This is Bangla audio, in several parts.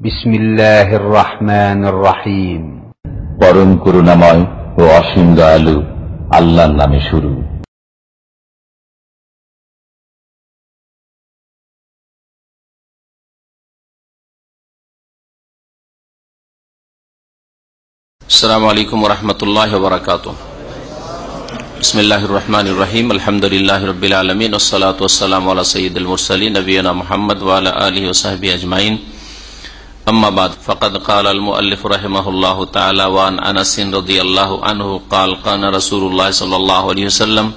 بسم الله الرحمن الرحيم পরম করুণাময় ও অসীম দয়ালু আল্লাহর নামে শুরু السلام عليكم ورحمة الله وبركاته بسم الله الرحمن الرحيم الحمد لله رب العالمين والصلاة والسلام على سيد المرسلين نبينا محمد وعلى آله وصحبه أجمعين أما بعد فقد قال المؤلف رحمه الله تعالى وعن أنس رضي الله عنه قال قال رسول الله صلى الله عليه وسلم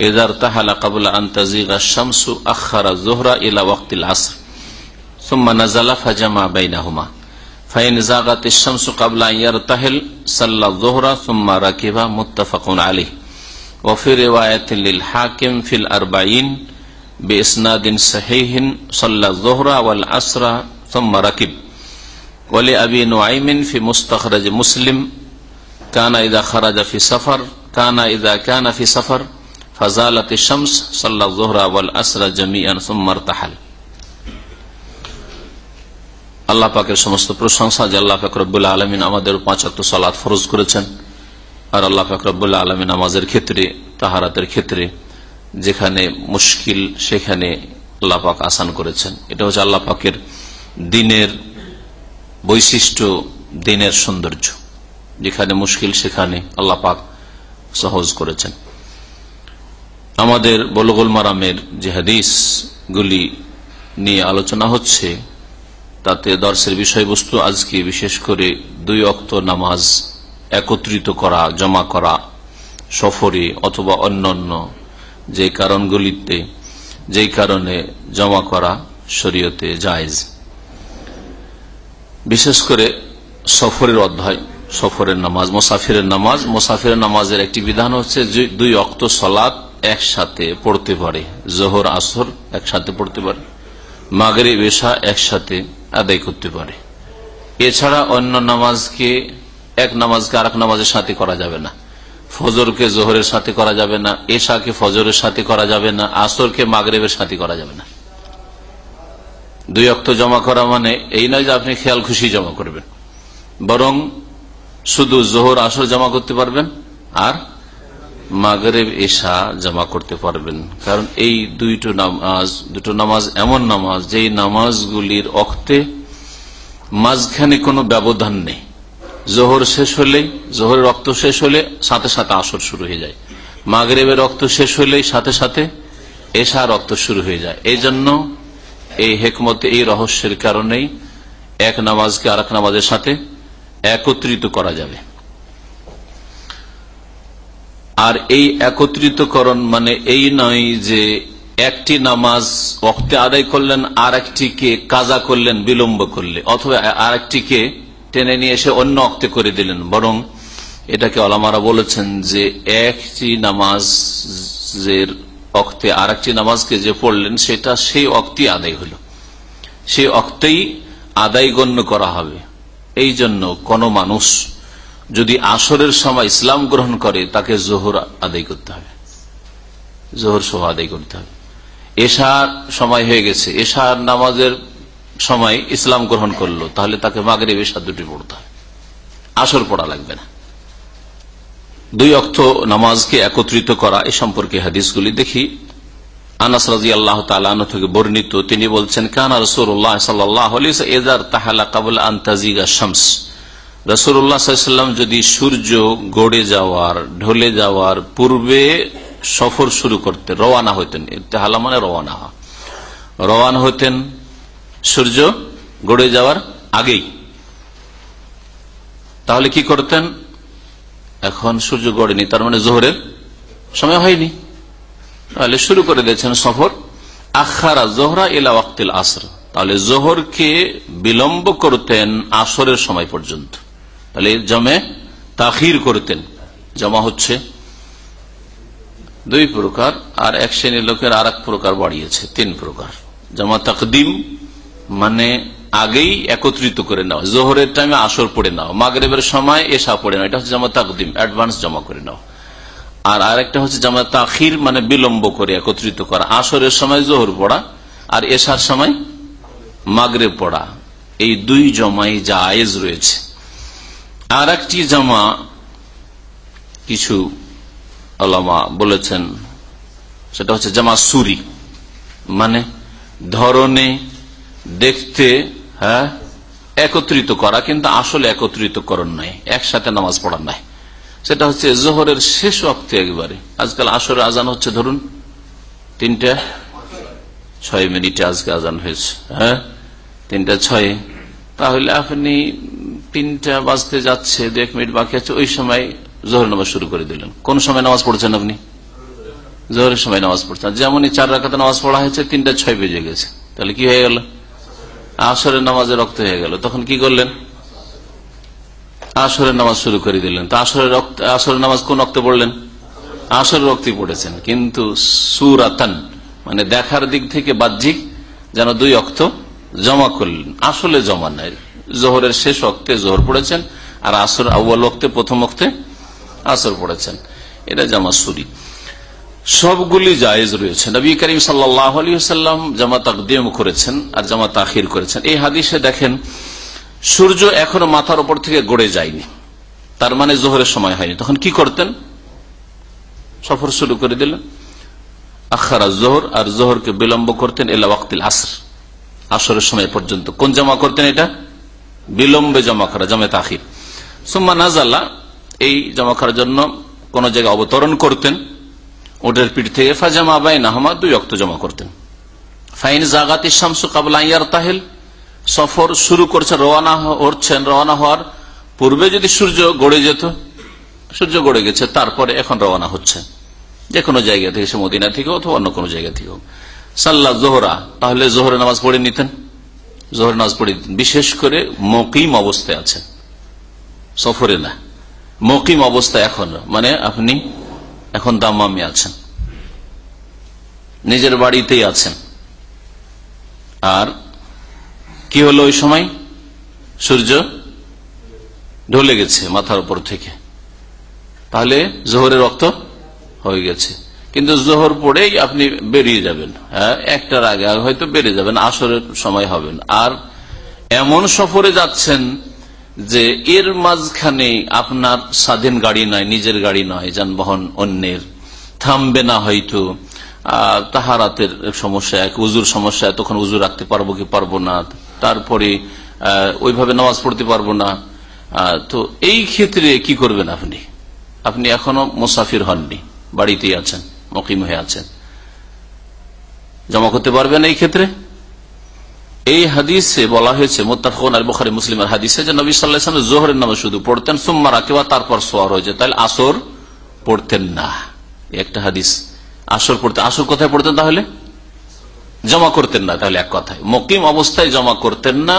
إذا ارتحل قبل أن تزيغ الشمس أخر الظهر إلى وقت العصر ثم نزل فجمع بينهما. فإن زاغت الشمس قبل أن يرتحل صلى الظهر ثم ركب متفق عليه. وفي رواية للحاكم في الأربعين بإسناد صحيح صلى الظهر والعصر ثم ركب. ওয়ালি আবি নুআইমিন ফি মুস্তাখরাজ মুসলিম, কানা ইদা খারাজা ফি সফর, কানা ইদা কানা ফি সফর, ফাজালাত শামস, সাল্লা যোহরা ওয়াল আসরা জামিয়ান সুম্মার তাহাল আল্লাহ পাকের সমস্ত প্রশংসা যে আল্লাহ পাক আলমিন আমাদের পাঁচ সালাত ফরজ করেছেন, আর আল্লাহ পাক রব্বুল্লাহ আলমিন নামাজের ক্ষেত্রে, তাহারাতের ক্ষেত্রে, যেখানে মুশকিল সেখানে আল্লাহ পাক আসান করেছেন। এটা হচ্ছে আল্লাহ পাকের দিনের বৈশিষ্ট্য দিনের সৌন্দর্য, যেখানে মুশকিল সেখানে আল্লাহ পাক সহজ করেছেন। আমাদের বলগুল মারামের যে হাদিসগুলি নিয়ে আলোচনা হচ্ছে, তাতে দর্শের বিষয়বস্তু আজকে বিশেষ করে দুই অক্ত নামাজ একত্রিত করা, জমা করা, সফরে অথবা অন্যান্য যে কারণগুলিতে, যেই কারণে জমা করা শরীয়তে জায়জ। বিশেষ করে সফরের অধ্যায়, সফরের নামাজ, মোসাফিরের নামাজ। মোসাফিরের নামাজের একটি বিধান হচ্ছে দুই অক্ত সলাৎ একসাথে পড়তে পারে। জোহর, আসর একসাথে পড়তে পারে। মাগরে বেশা একসাথে আদায় করতে পারে। এছাড়া অন্য নামাজকে, এক নামাজকে আর নামাজের সাথে করা যাবে না। ফজরকে জোহরের সাথে করা যাবে না এশাকে ফজরের সাথে করা যাবে না, আসরকে মাগরেবের সাথে করা যাবে না। দুই অক্ত জমা করা মানে এই নয় যে আপনি খেয়াল খুশি জমা করবেন। বরং শুধু জোহর আসর জমা করতে পারবেন আর মাগরেব এশা জমা করতে পারবেন। কারণ এই দুইটো নামাজ, দুটো নামাজ এমন নামাজ, যেই নামাজগুলির অক্তে মাঝখানে কোনো ব্যবধান নেই। জোহর শেষ হলে, জোহরের রক্ত শেষ হলে সাথে সাথে আসর শুরু হয়ে যায়। মাগরেবের রক্ত শেষ হলেই সাথে সাথে এশা রক্ত শুরু হয়ে যায়। এই জন্য এই হেকমতে, এই রহস্যের কারণেই এক নামাজকে আর নামাজের সাথে একত্রিত করা যাবে। আর এই একত্রিতকরণ মানে এই নয় যে একটি নামাজ অক্তে আদায় করলেন আর একটিকে কাজা করলেন, বিলম্ব করলে, অথবা আর একটিকে টেনে নিয়ে এসে অন্য অক্তে করে দিলেন। বরং এটাকে অলামারা বলেছেন যে একটি নামাজের অক্তে আর একটি নামাজকে যে পড়লেন, সেটা সেই অক্তি আদায় হল। সেই অক্তেই আদায় গণ্য করা হবে। এই জন্য কোন মানুষ যদি আসরের সময় ইসলাম গ্রহণ করে, তাকে জোহর আদায় করতে হবে। জোহর সহ আদায় করতে হবে। এশার সময় হয়ে গেছে। এশার নামাজের সময় ইসলাম গ্রহণ করল, তাহলে তাকে মাগরে এশা দুটি পড়তে হবে। আসর পড়া লাগবে না। দুই অক্ত নামাজকে একত্রিত করা এ সম্পর্কে হাদিসগুলি দেখি। আনাস রাজি আল্লাহ তালন থেকে বর্ণিত, তিনি বলছেন, কানা রসুল্লাহ সাল্লাহ তাহালা কাবুল আন্তাজিগা শামস। রসুল্লাহাম যদি সূর্য গড়ে যাওয়ার, ঢলে যাওয়ার পূর্বে সফর শুরু করতে রওয়ানা হইতেন। তাহালা মানে রওয়ানা। রওয়ানা হইতেন সূর্য গড়ে যাওয়ার আগেই। তাহলে কি করতেন? এখন সূর্য গড়েনি, তার মানে জোহরের সময় হয়নি। তাহলে শুরু করে দিয়েছেন সফর, আখারা জোহরা এলা ওয়াক্তিল আসর। তাহলে জোহরকে বিলম্ব করতেন আসরের সময় পর্যন্ত। তাহলে জমে তাখির করতেন, জমা হচ্ছে দুই প্রকার, আর এক শ্রেণির লোকের আর প্রকার বাড়িয়েছে, তিন প্রকার। জমা তাকদিম মানে আগেই একত্রিত করে নাও। জোহরের টাইমে আসর পড়ে নাও। মাগরেবের সময় এসা পড়ে নাও। এটা হচ্ছে জামা তাকদিম। অ্যাডভান্স জমা করে নাও। আর আরেকটা হচ্ছে জামা তাখির মানে বিলম্ব করে একত্রিত করা। আসরের সময় জোহর পড়া আর এসার সময় মাগরে পড়া। এই দুই জমাই জায়েজ রয়েছে। আর একটি জামা কিছু আলামা বলেছেন। সেটা হচ্ছে জামা সুরি। মানে ধরনে দেখতে হ্যাঁ? একত্রিত করা, কিন্তু আসলে একত্রিত একত্রিতকরণ নাই, একসাথে নামাজ পড়ার নাই। সেটা হচ্ছে জোহরের শেষ অক্তে একবারে। আজকাল আসরে আজান হচ্ছে, ধরুন, তিনটা, ছয় মিনিটে আজকে আজান হয়েছে হ্যাঁ? তিনটা, ছয়ে। তাহলে আপনি তিনটা বাজতে যাচ্ছে, দু এক মিনিট বাকি আছে, ওই সময় জোহর নামাজ শুরু করে দিলেন। কোন সময় নামাজ পড়ছেন আপনি? জোহরের সময় নামাজ পড়ছেন। যেমনই চার রাখাতে নামাজ পড়া হয়েছে, তিনটা, ছয় বেজে গেছে। তাহলে কি হয়ে গেল? আসরের নামাজে রক্ত হয়ে গেল। তখন কি করলেন? আসরের নামাজ শুরু করে দিলেন। তো আসরের রক্ত আসরের নামাজ কোন রক্তে পড়লেন? আসরের রক্তি পড়েছেন। কিন্তু সুরাতান মানে দেখার দিক থেকে বাহ্যিক, যেন দুই অক্ত জমা করলেন। আসলে জমা নাই। জোহরের শেষ অক্তে জোহর পড়েছেন, আর আসর আউ্বাল অক্তে প্রথম অক্তে আসর পড়েছেন। এটা জামা সুরি। সবগুলি জায়েজ রয়েছে। নবী করিম সাল্লাম জামা তাকদিম করেছেন আর জামা তাখির করেছেন। এই হাদিসে দেখেন, সূর্য এখনও মাথার উপর থেকে গড়ে যায়নি। তার মানে জোহরের সময় হয়নি। তখন কি করতেন? সফর শুরু করে দিলেন। আখারা জোহর আর জোহরকে বিলম্ব করতেন এলা ওয়াক্তিল আসর। আসরের সময় পর্যন্ত। কোন জমা করতেন এটা? বিলম্বে জমা করা, জমে তাহির সুম্মা নাজাল্লা এই জমা করার জন্য কোন জায়গায় অবতরণ করতেন। ওটের পিঠ থেকে ফাজামা বাই নাহমা দুই অক্ত জমা করতেন। ফাইন জাগাতি শামসু কাবলা ইয়ার তাহেল সফর শুরু করছে রওয়ানা হচ্ছেন রওয়ানা হওয়ার পূর্বে যদি সূর্য গড়ে যেত, সূর্য গড়ে গেছে, তারপরে এখন রওনা হচ্ছে। যে কোনো জায়গা থেকে সে মদিনা থেকে অথবা অন্য কোনো জায়গা থেকে হোক। সাল্লাহ জোহরা, তাহলে জোহরের নামাজ পড়ে নিতেন। জোহরের নামাজ পড়ে দিতেন বিশেষ করে মকিম অবস্থায় আছেন সফরে না। মকিম অবস্থা এখন। মানে আপনি এখন দাম্মামে আছেন। নিজের বাড়িতেই আছেন। আর কি হলো ওই সময়? সূর্য ঢলে গেছে মাথার উপর থেকে। তাহলে জোহরের রক্ত হয়ে গেছে। কিন্তু জোহর পড়েই আপনি বেরিয়ে যাবেন। হ্যাঁ একটার আগে হয়তো বেরিয়ে যাবেন, আসরের সময় হবেন। আর এমন সফরে যাচ্ছেন যে এর মাঝখানে আপনার স্বাধীন গাড়ি নয়, নিজের গাড়ি নয়, যানবাহন অন্যের। থামবে না হয়তো। তাহারাতের সমস্যা এক, উজুর সমস্যা তখন উজু রাখতে পারব কি পারব না? তারপরে ওইভাবে নামাজ পড়তে পারব না। তো এই ক্ষেত্রে কি করবেন আপনি? আপনি এখনও মুসাফির হননি, বাড়িতেই আছেন, মকিম হয়ে আছেন। জমা করতে পারবেন এই ক্ষেত্রে? এই হাদিসে বলা হয়েছে মোত্তাফন আল মুসলিমের হাদিসে, যে নবী সাল্লাহ জোহরের নামে শুধু পড়তেন, সুম্মা রাকেবা, তারপর সোয়ার হয়েছে তাহলে আসর পড়তেন না। একটা হাদিস। আসর পড়তেন আসর কোথায় পড়তেন তাহলে? জমা করতেন না, তাহলে এক কথায়। মকিম অবস্থায় জমা করতেন না,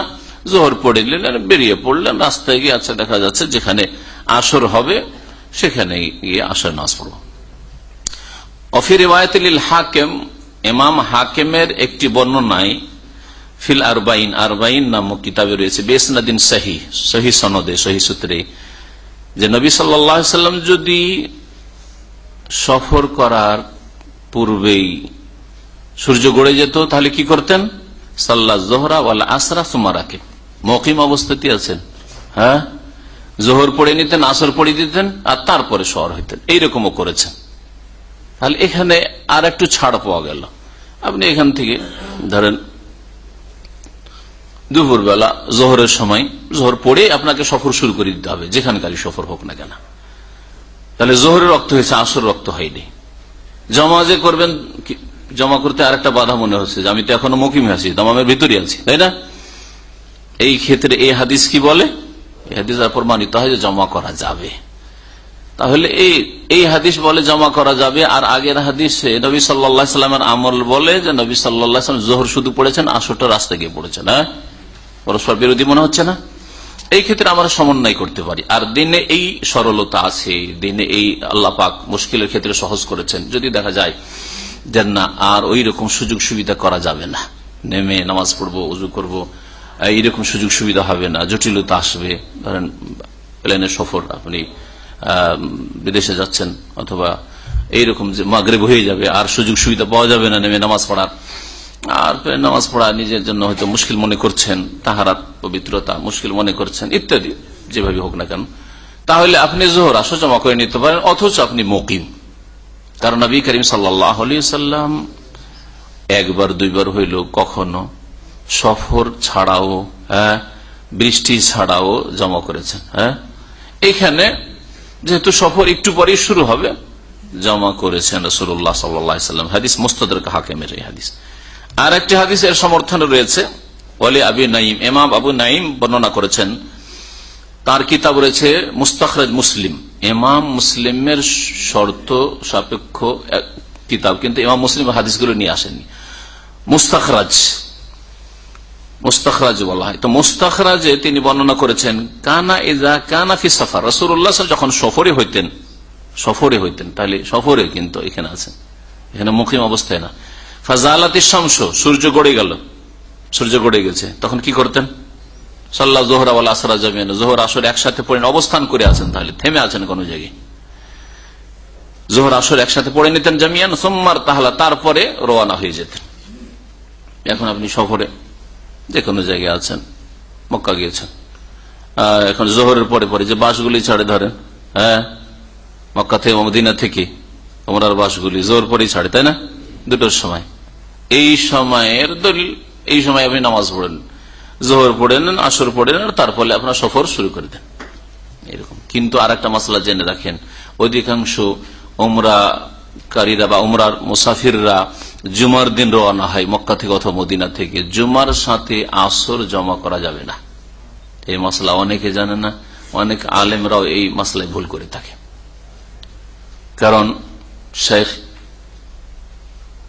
জোহর পড়ে বেরিয়ে পড়লেন, রাস্তায় গিয়ে আচ্ছা দেখা যাচ্ছে যেখানে আসর হবে সেখানে গিয়ে আসর নামাজ পড়ব। অফির রেওয়ায়তিল হাকেম এমাম হাকেমের একটি বর্ণনায় ফিল আরবাইন আরবাইন নামক কিতাবে রয়েছে। বেসনাদিন সাহি সহি সনদে সহি সূত্রে। যে নবী সাল্লাম যদি সফর করার পূর্বেই সূর্য গড়ে যেত, তাহলে কি করতেন? সাল্লাহ জোহরা ওয়ালা আসরা সুমারাকে মকিম অবস্থাতে আছেন। হ্যাঁ? জোহর পড়ে নিতেন, আসর পড়ে দিতেন, আর তারপরে শহর হইতেন। এইরকমও করেছেন। তাহলে এখানে আর একটু ছাড় পাওয়া গেল। আপনি এখান থেকে ধরেন দুপুরবেলা, জোহরের সময়, জোহর পড়ে আপনাকে সফর শুরু করে দিতে হবে যেখানকারই সফর হোক না কেন। তাহলে জোহরের রক্ত হয়েছে আসর রক্ত হয়নি। জমা যে করবেন জমা করতে আরেকটা বাধা মনে হচ্ছে যে আমি তো এখনও মকিমে আছি, দমামের ভিতরে আছি, তাই না? এই ক্ষেত্রে এই হাদিস কি বলে? এই হাদিস আর প্রমাণিত হয় যে জমা করা যাবে। তাহলে এই এই হাদিস বলে জমা করা যাবে, আর আগের হাদিসে নবী সাল্লা সাল্লামের আমল বলে যে নবী সাল্লাম জোহর শুধু পড়েছেন, আসরটা রাস্তা গিয়ে পড়েছেন হ্যাঁ? পরস্পর বিরোধী মনে হচ্ছে না? এই ক্ষেত্রে আমরা সমন্বয় করতে পারি। আর দিনে এই সরলতা আছে, দিনে এই আল্লাহ পাক মুশকিলের ক্ষেত্রে সহজ করেছেন। যদি দেখা যায় যে না, আর ওই রকম সুযোগ সুবিধা করা যাবে না। নেমে নামাজ পড়ব, উজু করব এইরকম সুযোগ সুবিধা হবে না, জটিলতা আসবে। ধরেন, প্লেনের সফর আপনি বিদেশে যাচ্ছেন, অথবা এইরকম যে মাগরে হয়ে যাবে, আর সুযোগ সুবিধা পাওয়া যাবে না নেমে নামাজ পড়ার। আর নামাজ পড়া নিজের জন্য হয়তো মুশকিল মনে করছেন, তাহারাত, পবিত্রতা মুশকিল মনে করছেন, ইত্যাদি, যেভাবে হোক না কেন। তাহলে আপনি জোহর আসো জমা করে নিতে পারেন, অথচ আপনি মকিম। কারণ নবী করিম সাল্লাম একবার, দুইবার হইল কখনো সফর ছাড়াও হ্যাঁ বৃষ্টি ছাড়াও জমা করেছেন হ্যাঁ। এখানে যেহেতু সফর একটু পরেই শুরু হবে, জমা করেছেন রসুল্লাহ সাল্লাম হাদিস মোস্তাদের হাকেমের এই হাদিস। আর একটি হাদিস এর সমর্থনে রয়েছে। ওয়ালি আবি নাইম এমাম আবু নাইম বর্ণনা করেছেন, তার কিতাব রয়েছে মুস্তাখরাজ মুসলিম। এমাম মুসলিমের শর্ত সাপেক্ষ কিতাব, কিন্তু এমাম মুসলিম হাদিসগুলো নিয়ে আসেননি। মুস্তাখরাজ মুস্তাখরাজ বলা হয়। তো মুস্তাখরাজে তিনি বর্ণনা করেছেন, কানা ইজা কানা ফি সফর। রসুল্লাহ যখন সফরে হইতেন সফরে হইতেন, তাহলে সফরে কিন্তু এখানে আছেন। এখানে মুখিম অবস্থায় না। ফাজালাতি শামস, সূর্য গড়ে গেল। সূর্য গড়ে গেছে। তখন কি করতেন? সাল্লাহ জোহরা ওয়াল আসরা জামিয়ান জোহর আসর একসাথে পড়েন অবস্থান করে আছেন তাহলে থেমে আছেন কোন জায়গায়। জোহর আসর একসাথে পড়ে নিতেন জামিয়ান সোমবার তাহলে, তারপরে রওয়ানা হয়ে যেতেন। এখন আপনি সফরে যে কোনো জায়গায় আছেন, মক্কা গিয়েছেন। এখন জোহরের পরে পরে যে বাসগুলি ছাড়ে ধরেন হ্যাঁ? মক্কা থেকে, মদিনা থেকে, ওমরার বাসগুলি জোর পরেই ছাড়ে, তাই না? দুটোর সময়। এই সময়ের দলিল, এই সময় আপনি নামাজ পড়েন, জোহর পড়ে নেন আসর পড়ে নেন তারপরে আপনার সফর শুরু করে দেন। এরকম। কিন্তু আর একটা মশলা জেনে রাখেন, অধিকাংশ ওমরা কারীরা বা উমরার মুসাফিররা জুমার দিন রওনা হয় মক্কা থেকে অথবা মদিনা থেকে। জুমার সাথে আসর জমা করা যাবে না। এই মশলা অনেকে জানে না, অনেক আলেমরাও এই মশলায় ভুল করে থাকে। কারণ শেখ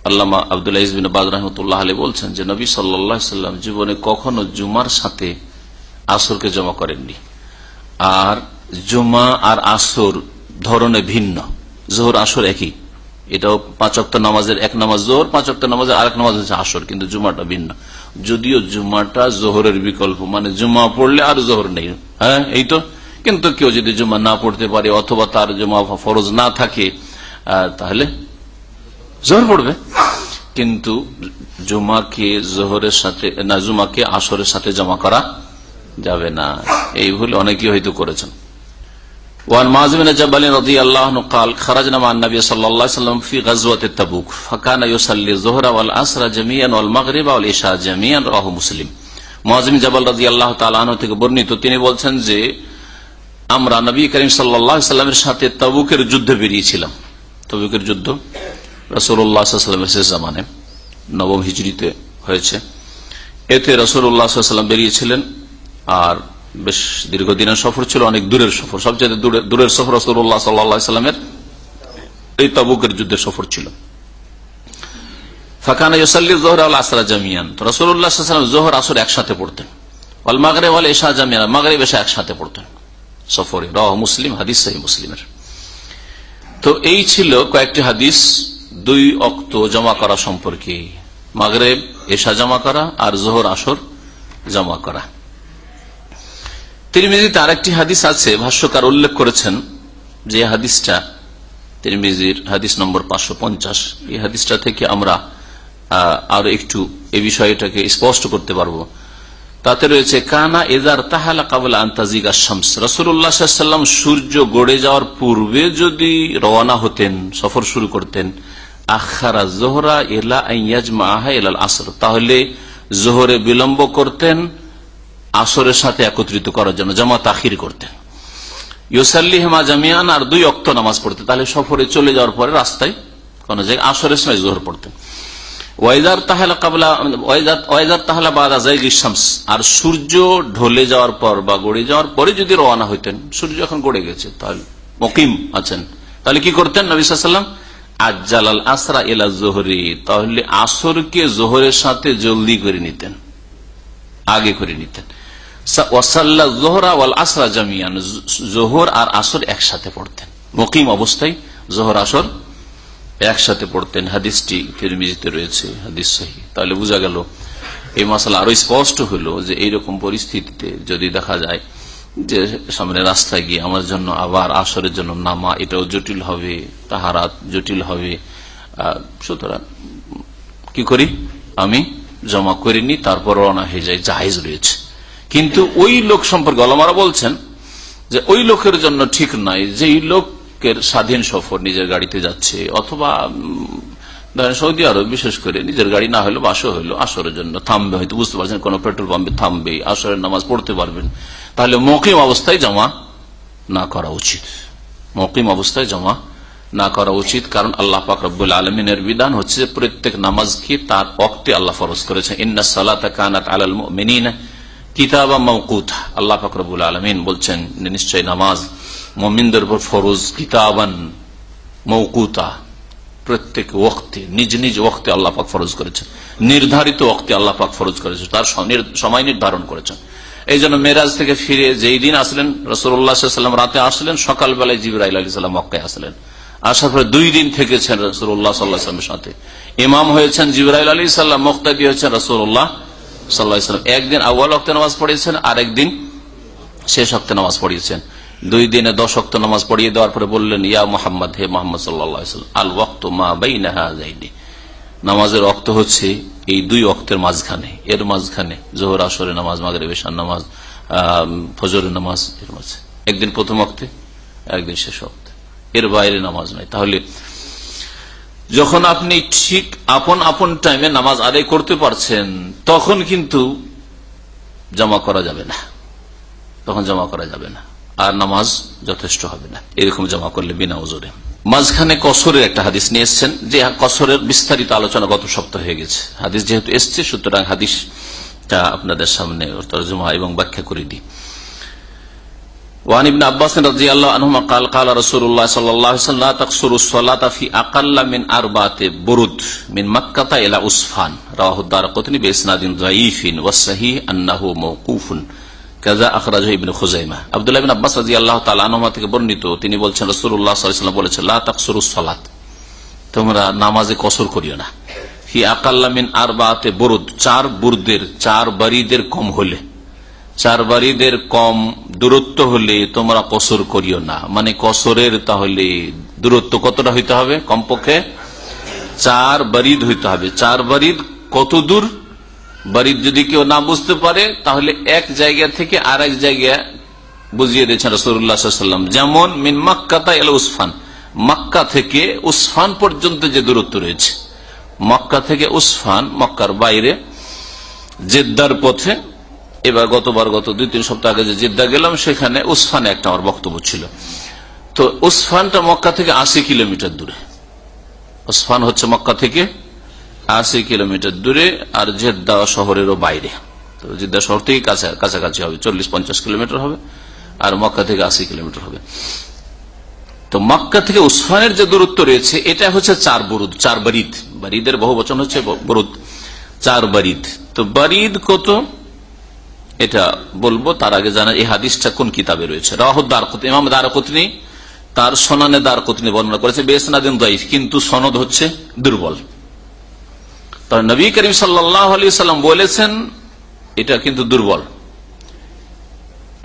আল্লামা আবদুল্লাহ ইসবিন বাজ রহমতুল্লাহ আলী বলছেন যে নবী সাল্লাম জীবনে কখনো জুমার সাথে আসরকে জমা করেননি। আর জুমা আর আসর ধরনে ভিন্ন। জোহর, আসর একই। এটাও পাঁচক্ত নামাজের এক নামাজ জোহর পাঁচক্ত নামাজের আরেক নামাজ হচ্ছে আসর, কিন্তু জুমাটা ভিন্ন। যদিও জুমাটা জোহরের বিকল্প মানে জুমা পড়লে আর জোহর নেই। হ্যাঁ এই তো? কিন্তু কেউ যদি জুমা না পড়তে পারে অথবা তার জমা ফরজ না থাকে তাহলে জোহর পড়বে কিন্তু জুমাকে জোহরের সাথে না জুমাকে আসরের সাথে জমা করা যাবে না এই ভুল অনেকে হয়তো করেছেন وعن معاذ بن جبل رضي الله عنه قال خرجنا مع النبي صلى الله عليه وسلم في غزوة التبوك فكان يصلي الظهر والعصر جميعا والمغرب والعشاء جميعا رواه مسلم معاذ بن جبل رضي الله تعالى عنه থেকে বর্ণিত তিনি বলছেন যে আমরা নবী করিম সাল্লাল্লাহু আলাইহি সাল্লামের সাথে তাবুকের যুদ্ধে বেরিয়েছিলাম তাবুকের যুদ্ধ আলাইহি ওয়াসাল্লামের জামানে, নবম হিজরিতে হয়েছে। এতে সাল্লাল্লাহু বেরিয়েছিলেন আর বেশ দীর্ঘদিনের সফর ছিল, অনেক দূরের সফর সবচেয়ে দূরের সফর রসুল্লাহ সাল্লামের এই তাবুকের যুদ্ধের সফর ছিল। একসাথে দুই অক্ত জমা করা সম্পর্কে। মাগরে এশা জমা করা আর জোহর আসর জমা করা। তিরমিজিতে আরেকটি হাদিস আছে, ভাষ্যকার উল্লেখ করেছেন যে হাদিসটা, তিরমিজির হাদিস নম্বর পাঁচশো পঞ্চাশ। এই হাদিসটা থেকে আমরা আরও একটু এই বিষয়টাকে স্পষ্ট করতে পারব। তাতে রয়েছে, কানা এদার তাহালা কাবলা আন্তাজিগা শামস। রসুল্লাহাম সূর্য গড়ে যাওয়ার পূর্বে যদি রওনা হতেন, সফর শুরু করতেন আখারা জোহরা আহা এলাল আসর। তাহলে জোহরে বিলম্ব করতেন, আসরের সাথে একত্রিত করার জন্য জামা তাখির করতেন। ইউসাল্লি হেমা জামিয়ান আর দুই অক্ত নামাজ পড়তেন। তাহলে সফরে চলে যাওয়ার পরে রাস্তায় কোন জায়গায় আসরের সময় জোহর পড়তেন। আর সূর্য ঢলে যাওয়ার পর বা গড়ে যাওয়ার পরে যদি রওনা হইতেন, সূর্য যখন গড়ে গেছে, তাহলে মকিম আছেন। তাহলে কি করতেন নবিসাল্লাম আজ্জালাল আসরা এলা জোহরি, তাহলে আসরকে জোহরের সাথে জলদি করে নিতেন, আগে করে নিতেন। ওয়াসাল্লা জোহরা ওয়াল আসরা জামিয়ান, জোহর আর আসর একসাথে পড়তেন। মকিম অবস্থায় জোহর, আসর একসাথে পড়তেন। হাদিসটি ফিরমিজিতে রয়েছে, হাদিস তাহলে বোঝা গেল, এই মশলা আরও স্পষ্ট হলো যে এইরকম পরিস্থিতিতে যদি দেখা যায় যে সামনে রাস্তায় গিয়ে আমার জন্য আবার আসরের জন্য নামা, এটাও জটিল হবে, তাহারাত জটিল হবে। সুতরাং কি করি? আমি জমা করিনি তারপর রওনা হয়ে যাই, জাহেজ রয়েছে। কিন্তু ওই লোক সম্পর্কে অলমারা বলছেন যে ওই লোকের জন্য ঠিক নয় যেই লোকের স্বাধীন সফর নিজের গাড়িতে যাচ্ছে, অথবা ধরেন সৌদি আরব, বিশেষ করে নিজের গাড়ি না হলে বাসও হলো আসরের জন্য। থামবে হয়তো, বুঝতে পারছেন, কোন পেট্রোল পাম্পে থামবে, আসরের নামাজ পড়তে পারবেন। তাহলে মকিম অবস্থায় জমা না করা উচিত। মকিম অবস্থায় জমা না করা উচিত, কারণ আল্লাহ পাক রব্বুল আলমিনের বিধান হচ্ছে প্রত্যেক নামাজকে তার অক্তে আল্লাহ ফরজ করেছেন ইন্না সালাত কানাত আলাল মুমিনিনা কিতাবা মৌকুত আল্লাহ পাক রব্বুল আলমিন বলছেন নিশ্চয় নামাজ মমিনদের উপর ফরজ, কিতাবান মৌকুতা প্রত্যেক ওক্তে, নিজ নিজ ওক্তে আল্লাহ পাক ফরজ করেছেন। নির্ধারিত ওক্তে আল্লাহ পাক ফরজ করেছেন। তার সময় নির্ধারণ করেছেন। এই জন্য মেরাজ থেকে ফিরে যেই দিন আসলেন রসুল্লাহাম রাতে আসলেন, সকালবেলায় জিবরাইল আলী সাল্লাম মক্কায় আসলেন। আসার পরে দুই দিন থেকেছেন রসুল্লাহ সাল্লাহামের সাথে। ইমাম হয়েছেন জিবরাইল আলী সাল্লাম মক্তাদি হয়েছেন রসুল্লাহ সাল্লাহ একদিন আউ্বাল অক্তে নামাজ পড়িয়েছেন আর একদিন শেষ অক্তে নামাজ পড়িয়েছেন। দুই দিনে দশ অক্ত নামাজ পড়িয়ে দেওয়ার পরে বললেন, ইয়া মোহাম্মদ, হে মোহাম্মদ সাল্লাম আল ওক্ত মা বাই নাহা যাইনি নামাজের অক্ত হচ্ছে এই দুই অক্তের মাঝখানে, এর মাঝখানে জোহর, আসরের নামাজ মাগরে বেশার নামাজ ফজরের নামাজ, এর মাঝে। একদিন প্রথম অক্তে একদিন শেষ অক্তে এর বাইরে নামাজ নাই। তাহলে যখন আপনি ঠিক আপন আপন টাইমে নামাজ আদায় করতে পারছেন, তখন কিন্তু জমা করা যাবে না। তখন জমা করা যাবে না। আর নামাজ যথেষ্ট হবে না এরকম জমা করলে বিনা ওজোরে মাঝখানে কসরের একটা হাদিস নিয়ে এসছেন যে কসরের বিস্তারিত আলোচনা গত সপ্তাহ হয়ে গেছে হাদিস যেহেতু এসছে সুতরাং হাদিসটা আপনাদের সামনে তর্জমা এবং ব্যাখ্যা করে দিই وعن ابن عباس رضي الله عنهما قال قال رسول الله صلى الله عليه وسلم لا تقصر الصلاة في أقل من أربعة برد من مكة إلى أسفان رواه الدارقطني بإسناد ضعيف والصحيح أنه موقوف কাজা আখরাজ ইবিন খুজাইমা। আব্দুল্লাহ বিন আব্বাস রাজি আল্লাহ তালা থেকে বর্ণিত, তিনি বলছেন বলেছেন সালাত। তোমরা নামাজে কসর করিও না। ফি আকাল্লামিন আর বাতে বরুদ। চার বুরদের, চার বাড়িদের কম হলে, চার বাড়িদের কম দূরত্ব হলে তোমরা কসর করিও না। মানে কসরের তাহলে দূরত্ব কতটা হইতে হবে? কমপক্ষে চার বারিদ হইতে হবে। চার বারিদ কত দূর? বাড়ির যদি কেউ না বুঝতে পারে, তাহলে এক জায়গা থেকে আর এক জায়গা বুঝিয়ে দিয়েছেন রসুল্লাহাম যেমন মিন মাক্কাতা এল উসফান। মক্কা থেকে উসফান পর্যন্ত যে দূরত্ব রয়েছে, মক্কা থেকে উসফান, মক্কার বাইরে জেদ্দার পথে, এবার গতবার গত দুই তিন সপ্তাহ আগে যে জেদ্দা গেলাম, সেখানে উসফানে একটা আমার বক্তব্য ছিল। তো উসফানটা মক্কা থেকে আশি কিলোমিটার দূরে। উসফান হচ্ছে মক্কা থেকে আশি কিলোমিটার দূরে আর জেদ্দা শহরেরও বাইরে। তো জেদ্দা শহর থেকে কাছাকাছি হবে, চল্লিশ পঞ্চাশ কিলোমিটার হবে, আর মক্কা থেকে আশি কিলোমিটার হবে। তো মক্কা থেকে উসফানের যে দূরত্ব রয়েছে, এটা হচ্ছে চার বরুদ, চার বারিদ। বারিদের বহু বচন হচ্ছে বরুদ। চার বারিদ। তো বারিদ কত? এটা বলব, তার আগে জানা, এই হাদিসটা কোন কিতাবে রয়েছে? রাহুদ্দার ইমাম দারকুতনি, তার সনানে দারকুতনি বর্ণনা করেছে, বেসনাদিন দাইফ কিন্তু সনদ হচ্ছে দুর্বল। তবে নবী করিম সাল্লাম বলেছেন, এটা কিন্তু দুর্বল।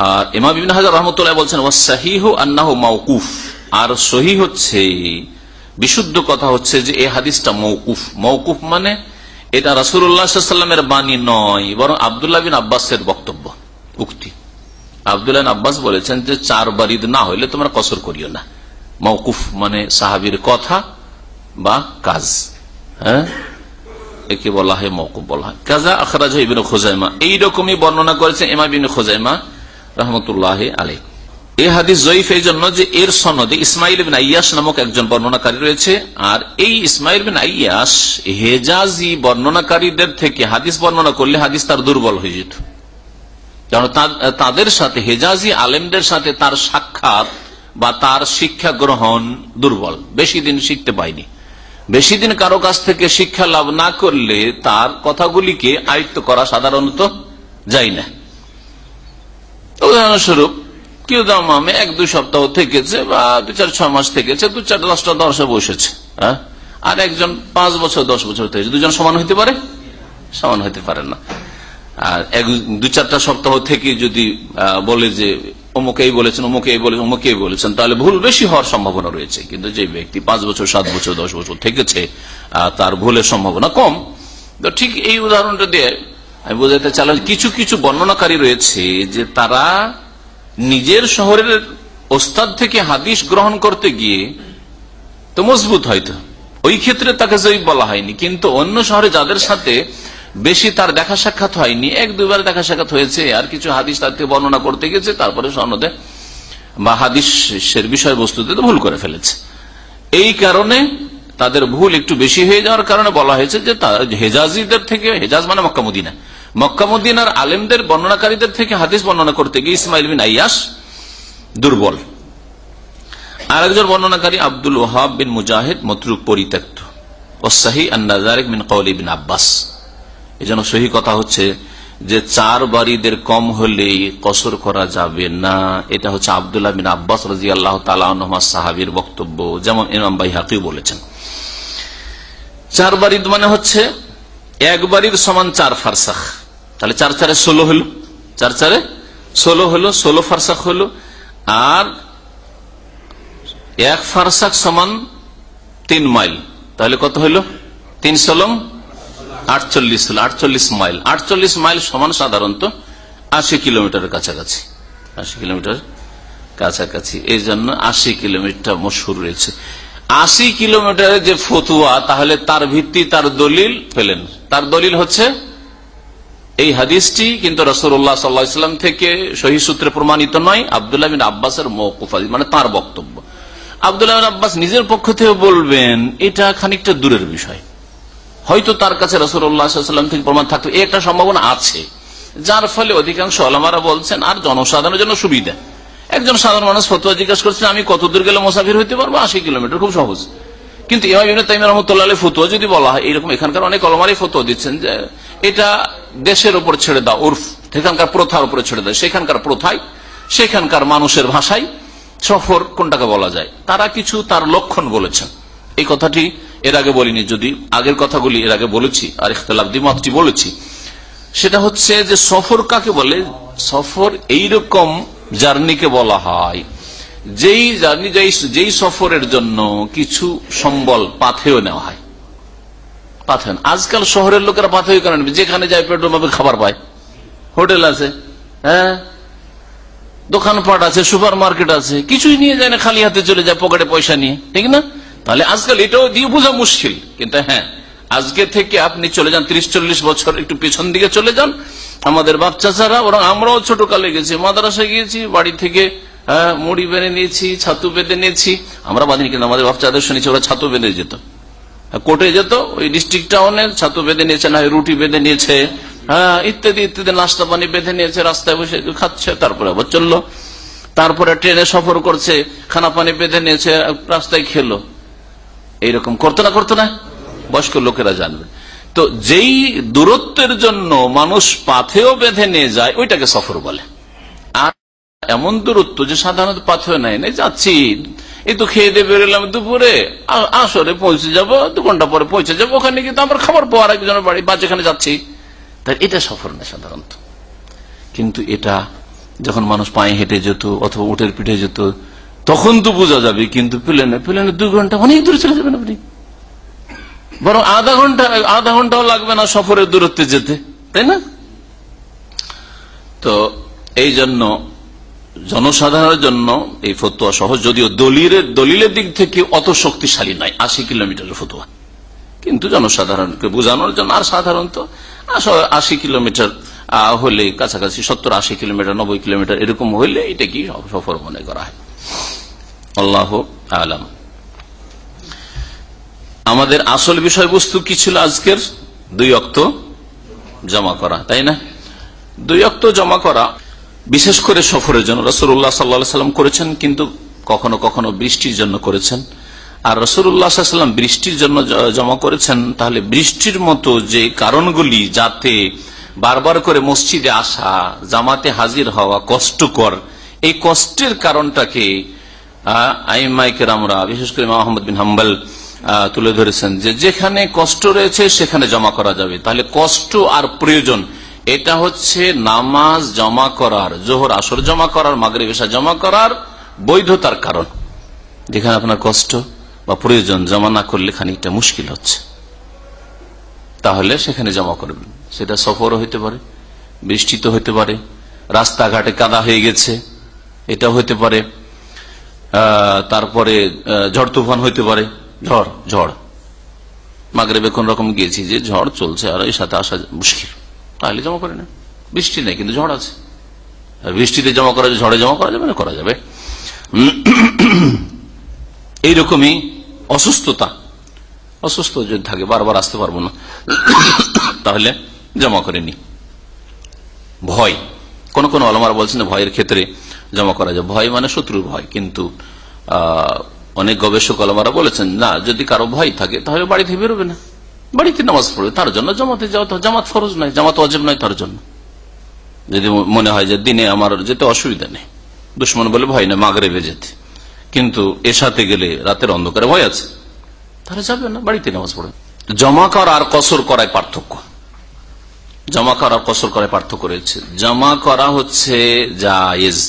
আর ইমাম বিন হাজার রহমতুল্লাহ বলছেন ওয়াসাহিহ আন্নাহ মাউকুফ আর সহি হচ্ছে, বিশুদ্ধ কথা হচ্ছে যে এই হাদিসটা মৌকুফ মৌকুফ মানে এটা রাসুল্লাহামের বাণী নয়, বরং আবদুল্লাহ বিন আব্বাসের বক্তব্য, উক্তি। আবদুল্লাহ আব্বাস বলেছেন যে চার বারিদ না হইলে তোমরা কসর করিও না। মৌকুফ মানে সাহাবির কথা বা কাজ হ্যাঁ? একে বলা হয় মৌকুফ বলা হয়। কাজা আখরাজ ইবিন খোজাইমা, এইরকমই বর্ণনা করেছেন এমা বিন খোজাইমা রহমতুল্লাহ আলী এই হাদিস জয়ীফ এই জন্য যে এর সনদে ইসমাইল বিন আইয়াস নামক একজন বর্ণনাকারী রয়েছে, আর এই ইসমাইল বিন আইয়াস হেজাজি বর্ণনাকারীদের থেকে হাদিস বর্ণনা করলে হাদিস তার দুর্বল হয়ে যেত। কারণ তাদের সাথে, হেজাজি আলেমদের সাথে তার সাক্ষাৎ বা তার শিক্ষা গ্রহণ দুর্বল। বেশি দিন শিখতে পায়নি। বেশি দিন কারও কাছ থেকে শিক্ষা লাভ না করলে তার কথাগুলিকে আয়ত্ত করা সাধারণত যায় না। উদাহরণস্বরূপ, কেউ দামামে এক দুই সপ্তাহ থেকেছে বা দু চার ছয় মাস থেকেছে, দু চার দশটা দশে বসেছে হ্যাঁ? আর একজন পাঁচ বছর, দশ বছর থেকে দুজন সমান হইতে পারে? সমান হইতে পারে না। আর এক, দু চারটা সপ্তাহ থেকে যদি বলে যে অমুকেই বলেছেন অমুকেই বলেছেন অমুকেই বলেছেন, তাহলে ভুল বেশি হওয়ার সম্ভাবনা রয়েছে। কিন্তু যে ব্যক্তি পাঁচ বছর, সাত বছর, দশ বছর থেকেছে তার ভুলের সম্ভাবনা কম। তো ঠিক এই উদাহরণটা দিয়ে আমি বোঝাতে চালাম কিছু কিছু বর্ণনাকারী রয়েছে যে তারা নিজের শহরের ওস্তাদ থেকে হাদিস গ্রহণ করতে গিয়ে তো মজবুত হয়তো। ওই ক্ষেত্রে তাকে জয়ী বলা হয়নি, কিন্তু অন্য শহরে যাদের সাথে বেশি তার দেখা সাক্ষাৎ হয়নি। এক দুবার দেখা সাক্ষাৎ হয়েছে, আর কিছু হাদিস তার থেকে বর্ণনা করতে গেছে, তারপরে সনদে বা হাদিসের বিষয়বস্তুতে তো ভুল করে ফেলেছে। এই কারণে তাদের ভুল একটু বেশি হয়ে যাওয়ার কারণে বলা হয়েছে যে হেজাজিদের থেকে, হেজাজ মানে মক্কামুদ্দিনা মক্কামুদ্দিনার আলেমদের, বর্ণনাকারীদের থেকে হাদিস বর্ণনা করতে গিয়ে ইসমাইল বিন আইয়াস দুর্বল। আরেকজন বর্ণনাকারী আব্দুল ওহাব বিন মুজাহিদ মতরুক পরিত্যক্ত। ও সাহি আন্নাজারেক বিন কৌলি বিন আব্বাস। এই জন্য সহি কথা হচ্ছে যে চার বাড়িদের কম হলে কসর করা যাবে না। এটা হচ্ছে আবদুল্লাহ বিন আব্বাস রাজি আল্লাহ তালা সাহাবির বক্তব্য, যেমন ইমাম বাই হাকিও বলেছেন। চার বাড়ির মানে হচ্ছে এক বাড়ির সমান চার ফারসাখ। তাহলে চার চারে ষোলো হলো, চার চারে ষোলো হলো, ষোলো ফারসাক হলো, আর এক ফারসাক সমান তিন মাইল। তাহলে কত হইল তিন সলম আটচল্লিশ আটচল্লিশ মাইল। আটচল্লিশ মাইল সমান সাধারণত আশি কিলোমিটারের কাছাকাছি। আশি কিলোমিটার কাছাকাছি। এই জন্য আশি কিলোমিটার মশুর রয়েছে। আশি কিলোমিটারের যে ফতুয়া, তাহলে তার ভিত্তি, তার দলিল পেলেন। তার দলিল হচ্ছে, এই হাদিসটি কিন্তু রসুল্লাহ সাল্লাহাম থেকে সহি সূত্রে প্রমাণিত নয়, আবদুল্লাহ বিন আব্বাসের মৌকুফ মানে তার বক্তব্য। আবদুল্লাহ আব্বাস নিজের পক্ষ থেকে বলবেন, এটা খানিকটা দূরের বিষয়। হয়তো তার কাছে রসুল্লাহাম থেকে প্রমাণ থাকতো। একটা সম্ভাবনা আছে। যার ফলে অধিকাংশ আলামারা বলছেন, আর জনসাধারণের জন্য সুবিধা। একজন সাধারণ মানুষ ফতুয়া জিজ্ঞাসা করছেন, আমি কত দূর গেলে মোসাফির হইতে পারব? আশি কিলোমিটার, খুব সহজ। কিন্তু ফতুয়া যদি বলা হয়, এরকম এখানকার অনেক অলমারি ফতুয়া দিচ্ছেন যে, এটা দেশের উপর ছেড়ে দাও, উর্ফ। সেখানকার প্রথার উপরে ছেড়ে দেয় সেখানকার প্রথায়, সেখানকার মানুষের ভাষায় সফর কোনটাকে বলা যায়? তারা কিছু তার লক্ষণ বলেছেন। এই কথাটি এর আগে বলিনি, যদি আগের কথাগুলি এর আগে বলেছি, আর ইখতলাফ দ্বিমতটি বলেছি। সেটা হচ্ছে যে সফর কাকে বলে? সফর এইরকম জার্নিকে বলা হয়, যেই জার্নি, যেই সফরের জন্য কিছু সম্বল পাথেও নেওয়া হয়। পাথেন আজকাল শহরের লোকেরা পাথেও কেন যেখানে যায় পেট্রোল পাবে খাবার পায়। হোটেল আছে হ্যাঁ? দোকানপাট আছে সুপার মার্কেট আছে, কিছুই নিয়ে যায় না, খালি হাতে চলে যায় পকেটে পয়সা নিয়ে, ঠিক না? তাহলে আজকাল এটাও দিয়ে বোঝা মুশকিল। কিন্তু হ্যাঁ আজকে থেকে আপনি চলে যান ত্রিশ চল্লিশ বছর একটু পেছন দিকে চলে যান। আমাদের বাচ্চা ছাড়া বরং আমরাও ছোট কালে গেছি মাদ্রাসা গিয়েছি, বাড়ি থেকে মুড়ি বেঁধে নিয়েছি, ছাতু বেঁধে নিয়েছি। আমরা বাঁধিনি, কিন্তু আমাদের বাচ্চাদের শুনেছি ওরা ছাতু বেঁধে যেত। কোর্টে যেত, ওই ডিস্ট্রিক্ট টাউনে ছাতু বেঁধে নিয়েছে, না রুটি বেঁধে নিয়েছে। হ্যাঁ ইত্যাদি ইত্যাদি, নাস্তা পানি বেঁধে নিয়েছে, রাস্তায় বসে খাচ্ছে, তারপরে আবার চলল। তারপরে ট্রেনে সফর করছে, খানা পানি বেঁধে নিয়েছে, রাস্তায় খেলো। এইরকম করতো না করতো না? বয়স্ক লোকেরা জানবে। তো যেই দূরত্বের জন্য মানুষ পাথেও বেঁধে নিয়ে যায়, ওইটাকে সফর বলে। আর এমন দূরত্ব যে সাধারণত পাথেও নেয় নেই যাচ্ছি, এই তো খেয়ে দিয়ে বেরোলাম দুপুরে আসরে পৌঁছে যাব, দু ঘণ্টা পরে পৌঁছে যাব, ওখানে কিন্তু আমার খাবার পাওয়ার একজনের বাড়ি, বা যেখানে যাচ্ছি। তাই এটা সফর নেই সাধারণত। কিন্তু এটা যখন মানুষ পায়ে হেঁটে যেত অথবা উটের পিঠে যেত তখন তো বোঝা যাবে, কিন্তু প্লেনে প্লেনে দু ঘণ্টা, অনেক দূরে চলে যাবেন আপনি। বরং আধা ঘণ্টা, আধা ঘন্টাও লাগবে না সফরের দূরত্বে যেতে, তাই না? তো এই জন্য জনসাধারণের জন্য এই ফতুয়া সহজ, যদিও দলিলের দলিলের দিক থেকে অত শক্তিশালী নয়, আশি কিলোমিটারের ফতুয়া। কিন্তু জনসাধারণকে বোঝানোর জন্য, আর সাধারণত আশি কিলোমিটার হলে কাছাকাছি সত্তর আশি কিলোমিটার, নব্বই কিলোমিটার এরকম হইলে এটা কি সফর মনে করা হয়? আল্লাহ আলম। আমাদের আসল বিষয়বস্তু কি ছিল আজকের? দুই অক্ত জমা করা, তাই না? দুই অক্ত জমা করা, বিশেষ করে সফরের জন্য রসুল্লাহ সাল্লা সাল্লাম করেছেন, কিন্তু কখনো কখনো বৃষ্টির জন্য করেছেন। আর রসুল্লাহাম বৃষ্টির জন্য জমা করেছেন, তাহলে বৃষ্টির মতো যে কারণগুলি যাতে বারবার করে মসজিদে আসা, জামাতে হাজির হওয়া কষ্টকর এই কষ্টের কারণটাকে আইমাইকের আমরা বিশেষ করে মোহাম্মদ বিন হাম্বাল তুলে ধরেছেন যে যেখানে কষ্ট রয়েছে সেখানে জমা করা যাবে। তাহলে কষ্ট আর প্রয়োজন, এটা হচ্ছে নামাজ জমা করার, জোহর, আসর জমা করার মাগরে বেশা জমা করার বৈধতার কারণ। যেখানে আপনার কষ্ট বা প্রয়োজন জমা না করলে খানিকটা মুশকিল হচ্ছে। তাহলে সেখানে জমা করবেন। সেটা সফরও হইতে পারে, বৃষ্টি তো হইতে পারে, রাস্তাঘাটে কাদা হয়ে গেছে এটা হইতে পারে আহ, তারপরে ঝড় তুফান হইতে পারে। ঝড়? ঝড়। মাগরেবে কোন রকম গিয়েছি যে ঝড় চলছে আর এই সাথে আসা মুশকিল। তাহলে জমা করে না। বৃষ্টি নেই কিন্তু ঝড় আছে। বৃষ্টিতে জমা করা যায় ঝড়ে জমা করা যাবে না করা যাবে। এইরকমই অসুস্থতা। অসুস্থ যদি থাকে বারবার আসতে পারব না। তাহলে জমা করে নি। ভয়। কোন কোন আলমার বলছেন ভয়ের ক্ষেত্রে জমা করা যায়। ভয় মানে শত্রুর ভয়, কিন্তু অনেক গবেষক, আলমারা বলেছেন, না, যদি কারও ভয় থাকে, তাহলে বাড়ি থেকে বেরোবে না। বাড়িতে নামাজ পড়বে, তার জন্য জামাতে যাওয়া জামাত ফরজ নয়, জামাত অজেব নয় তার জন্য। যদি মনে হয় যে দিনে আমার যেতে অসুবিধা নেই, দুশ্মন বলে ভয় নেই, মাগরেবে যেতে। কিন্তু এর সাথে গেলে রাতের অন্ধকারে ভয় আছে তাহলে যাবে না, বাড়িতে নামাজ পড়বে। জমা করা আর কসর করায় পার্থক্য। জমা করা কসর করায় পার্থক্য রয়েছে। জমা করা হচ্ছে জায়েজ।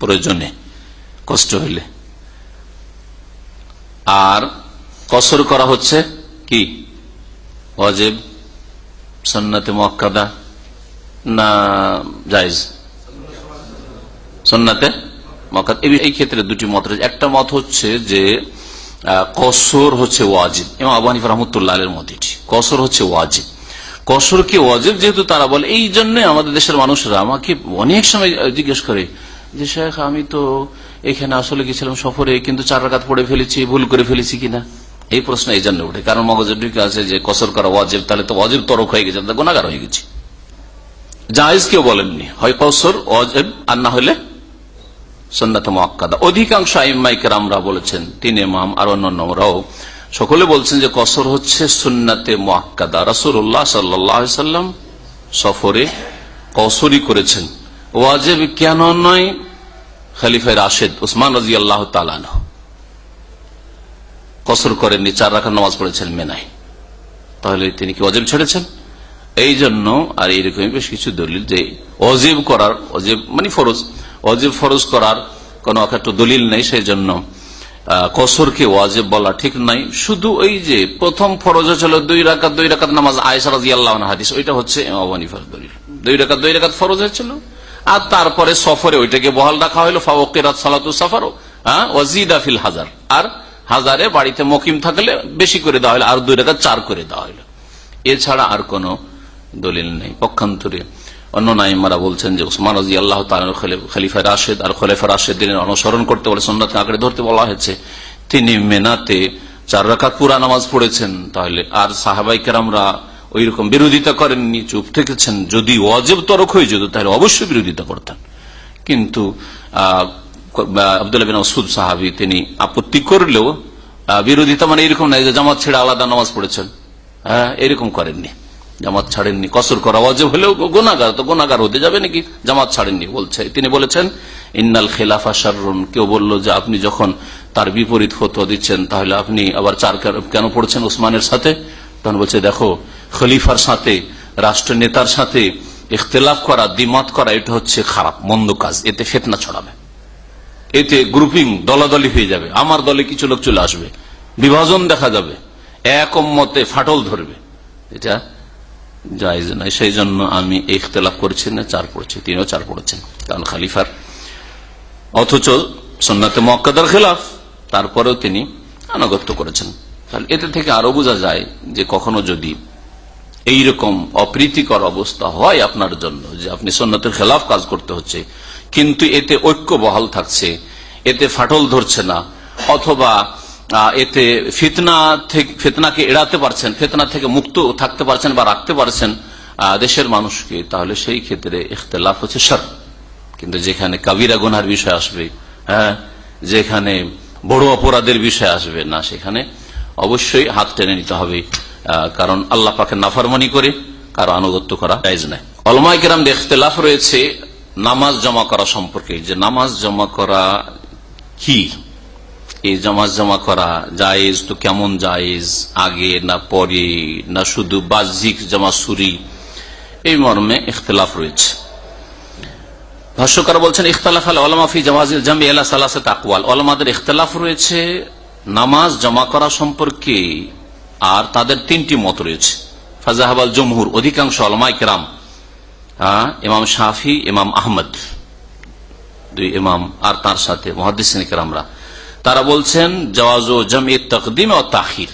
প্রয়োজনে, কষ্ট হইলে। আর কসর করা হচ্ছে কি? অজেব সন্নাতে মক্কাদা না জায়েজ? সন্নাতে মক্কাদ এই- ক্ষেত্রে দুটি মত রয়েছে। একটা মত হচ্ছে যে কসর হচ্ছে ওয়াজিব। এবং আবু হানিফা রহমতুল্লাহ মত এটি। কসর হচ্ছে ওয়াজিব। কসরকে ওয়াজিব যেহেতু তারা বলে, এই জন্য আমাদের দেশের মানুষরা আমাকে অনেক সময় জিজ্ঞেস করে যে শেখ, আমি তো এখানে আসলে গেছিলাম সফরে, কিন্তু চার রাকাত পড়ে ফেলেছি, ভুল করে ফেলেছি কিনা? এই প্রশ্ন এই জন্য উঠে কারণ মগজের ঢুকে আছে যে, কসর করা ওয়াজিব, তাহলে তো ওয়াজিব তরক হয়ে গেছে গুণাগার হয়ে গেছি। জায়েজ কেউ বলেননি, হয় কসর, ওয়াজিব, আর না হলে সন্ন্যত মোয়াক্কাদা। অধিকাংশ আইমাইকেরামরা বলেছেন, তিন ইমাম আর অন্যান্যরাও সকলে বলছেন যে কসর হচ্ছে সুন্নাতে মোয়াক্কাদা। রাসুল্লাহ সাল্লাম সফরে কসরই করেছেন। ওয়াজেব কেন নয়? খালিফায় রাশেদ উসমান রাজি আল্লাহ তালান কসর করেননি, চার রাখার নামাজ পড়েছেন মেনায়। তাহলে তিনি কি অজেব ছেড়েছেন? এই জন্য আর এইরকমই বেশ কিছু দলিল যে অজেব করার অজেব মানে ফরজ অজেব ফরজ করার কোন দলিল নেই সেই জন্য কসরকে ওয়াজেব বলা ঠিক নাই। শুধু ওই যে প্রথম ফরজ ছিল দুই রাকাত দুই রাকাত নামাজ আয়সা রাজি আল্লাহ হাদিস, ওইটা হচ্ছে দলিল। দুই রাকাত দুই রাকাত ফরজ হয়েছিল। আর তারপরে সফরে ওইটাকে বহাল রাখা হলো ফাওকেরাত সালাতু সাফারও হ্যাঁ হাজার। আর হাজারে বাড়িতে মকিম থাকলে বেশি করে দেওয়া হলো আর দুই রাকাত চার করে দেওয়া হলো এছাড়া আর কোন দলিল নেই। পক্ষান্তরে অন্য নাইমারা বলছেন যে উসমান রাজি আল্লাহ খালিফা রাশেদ আর খলিফা রাশেদ দিনের অনুসরণ করতে বলে সন্ন্যত আঁকড়ে ধরতে বলা হয়েছে। তিনি মেনাতে চার রাখাত পুরা নামাজ পড়েছেন, তাহলে আর সাহাবাই কেরামরা ওই রকম বিরোধিতা করেননি, চুপ থেকেছেন। যদি অজেব তরক হয়ে যেত, তাহলে অবশ্যই বিরোধিতা করতেন। কিন্তু আব্দুল্লাহ বিন সাহাবি, তিনি আপত্তি করলেও বিরোধিতা মানে এরকম নাই যে জামাত ছেড়ে আলাদা নামাজ পড়েছেন। হ্যাঁ এরকম করেননি। জামাত ছাড়েননি। কসর করা অজেব হলেও গোনাগার, তো গোনাগার হতে যাবে নাকি? জামাত ছাড়েননি, বলছে। তিনি বলেছেন, ইন্নাল খেলাফা সারুন কেউ বলল যে, আপনি যখন তার বিপরীত ফতোয়া দিচ্ছেন, তাহলে আপনি আবার চার কেন- কেন পড়ছেন ওসমানের সাথে? তখন বলছে, দেখো, খলিফার সাথে রাষ্ট্র নেতার সাথে ইখতলাফ করা, দ্বিমত করা, এটা হচ্ছে খারাপ, মন্দ কাজ। এতে ফেতনা ছড়াবে। এতে গ্রুপিং দলাদলি হয়ে যাবে। আমার দলে কিছু লোক চলে আসবে। বিভাজন দেখা যাবে। এক মতে ফাটল ধরবে। এটা জায়জ নয়। সেই জন্য আমি ইখতলাফ করছি না, চার পড়ছি। তিনিও চার পড়েছেন। কারণ খালিফার, অথচ সন্ন্যতে মক্কাদার খেলাফ। তারপরেও তিনি আনুগত্য করেছেন। তাহলে এতে থেকে আরও বোঝা যায় যে কখনো যদি এইরকম অপ্রীতিকর অবস্থা হয় আপনার জন্য, যে আপনি সন্ন্যতের খেলাফ কাজ করতে হচ্ছে, কিন্তু এতে ঐক্য বহাল থাকছে, এতে ফাটল ধরছে না, অথবা এতে ফিতনা থেকে, ফিতনাকে এড়াতে পারছেন, ফিতনা থেকে মুক্ত থাকতে পারছেন বা রাখতে পারছেন দেশের মানুষকে, তাহলে সেই ক্ষেত্রে ইখতলাফ হচ্ছে সর কিন্তু যেখানে কাবিরা গুনার বিষয় আসবে হ্যাঁ যেখানে বড় অপরাধের বিষয় আসবে, না, সেখানে অবশ্যই হাত টেনে নিতে হবে কারণ আল্লাহ পাকে নাফারমানি করে কারও আনুগত্য করা জায়জ নাই অলমাই কেরাম ইখতলাফ রয়েছে নামাজ জমা করা সম্পর্কে, যে নামাজ জমা করা কি? এই জামাজ জমা করা জায়েজ তো কেমন জায়েজ? আগে না পরে, না শুধু বাহ্যিক জামা সুরি এই মর্মে ইখতলাফ রয়েছে। ভাষ্যকার বলছেন, ইখতলাফ আল ওলামাফি জামাজিল জামি আল্লাহ সালাসে তাকওয়াল। ওলামাদের ইখতলাফ রয়েছে নামাজ জমা করা সম্পর্কে আর তাদের তিনটি মত রয়েছে। ফাজাহাবাল জমহুর অধিকাংশ আলমাই কেরাম হ্যাঁ, ইমাম শাফি ইমাম আহমদ দুই ইমাম আর তার সাথে মহাদিসিন কেরামরা। তারা বলছেন জওয়াজ জমি তকদিম ও তাখির।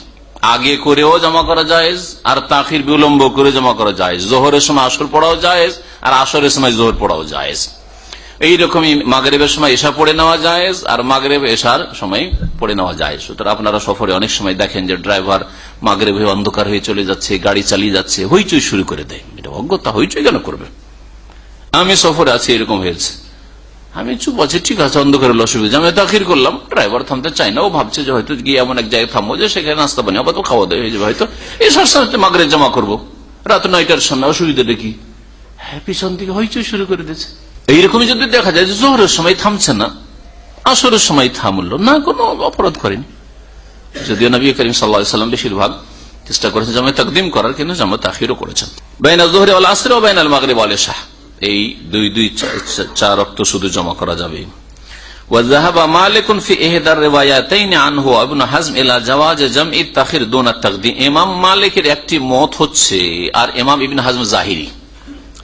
আগে করেও জমা করা যায় আর তাখির বিলম্ব করে জমা করা যায় জোহরের সময় আসর পড়াও যায় আর আসরের সময় জোহর পড়াও যায় এইরকমই মাগরেবের সময় এসা পড়ে নেওয়া যায় আর মাগরেব এসার সময় পড়ে নেওয়া যায় সুতরাং আপনারা সফরে অনেক সময় দেখেন যে ড্রাইভার মাগরেব হয়ে অন্ধকার হয়ে চলে যাচ্ছে, গাড়ি চালিয়ে যাচ্ছে, হইচই শুরু করে দেয়। এটা অজ্ঞতা হইচই কেন করবে? আমি সফরে আছি, এরকম হয়েছে। আমি চুপ আছি, ঠিক আছে, অন্ধকারের অসুবিধা আমি তাখির করলাম, ড্রাইভার থামতে চাই না, ও ভাবছে যে হয়তো গিয়ে এমন এক জায়গায় থামবো যে সেখানে নাস্তা বানিয়ে আবার খাওয়া দাওয়া হয়ে যাবে। হয়তো এসার সাথে মাগরে জমা করব। রাত নয়টার সময়, অসুবিধাটা কি? হ্যাঁ পিছন থেকে হইচই শুরু করে দিয়েছে। এইরকমই যদি দেখা যায় যে জোহরের সময় থামছে না আসরের সময় থামলো না কোনো অপরাধ করেনি যদিও নবী করিম সাল্লাম বেশিরভাগ চেষ্টা করেছেন জামাই তকদিম করার কিন্তু জামা তাখিরও করেছেন বাইনা জোহরে আল আসরে ও বাইনাল মাগরে বলে শাহ এই দুই দুই চার রক্ত শুধু জমা করা যাবে وذهب مالك في احدى الروايتين عنه ابن حزم الى جواز جمع التاخير دون التقديم ইমাম মালিকের একটি মত হচ্ছে আর ইমাম ইবনে হাজম জাহিরি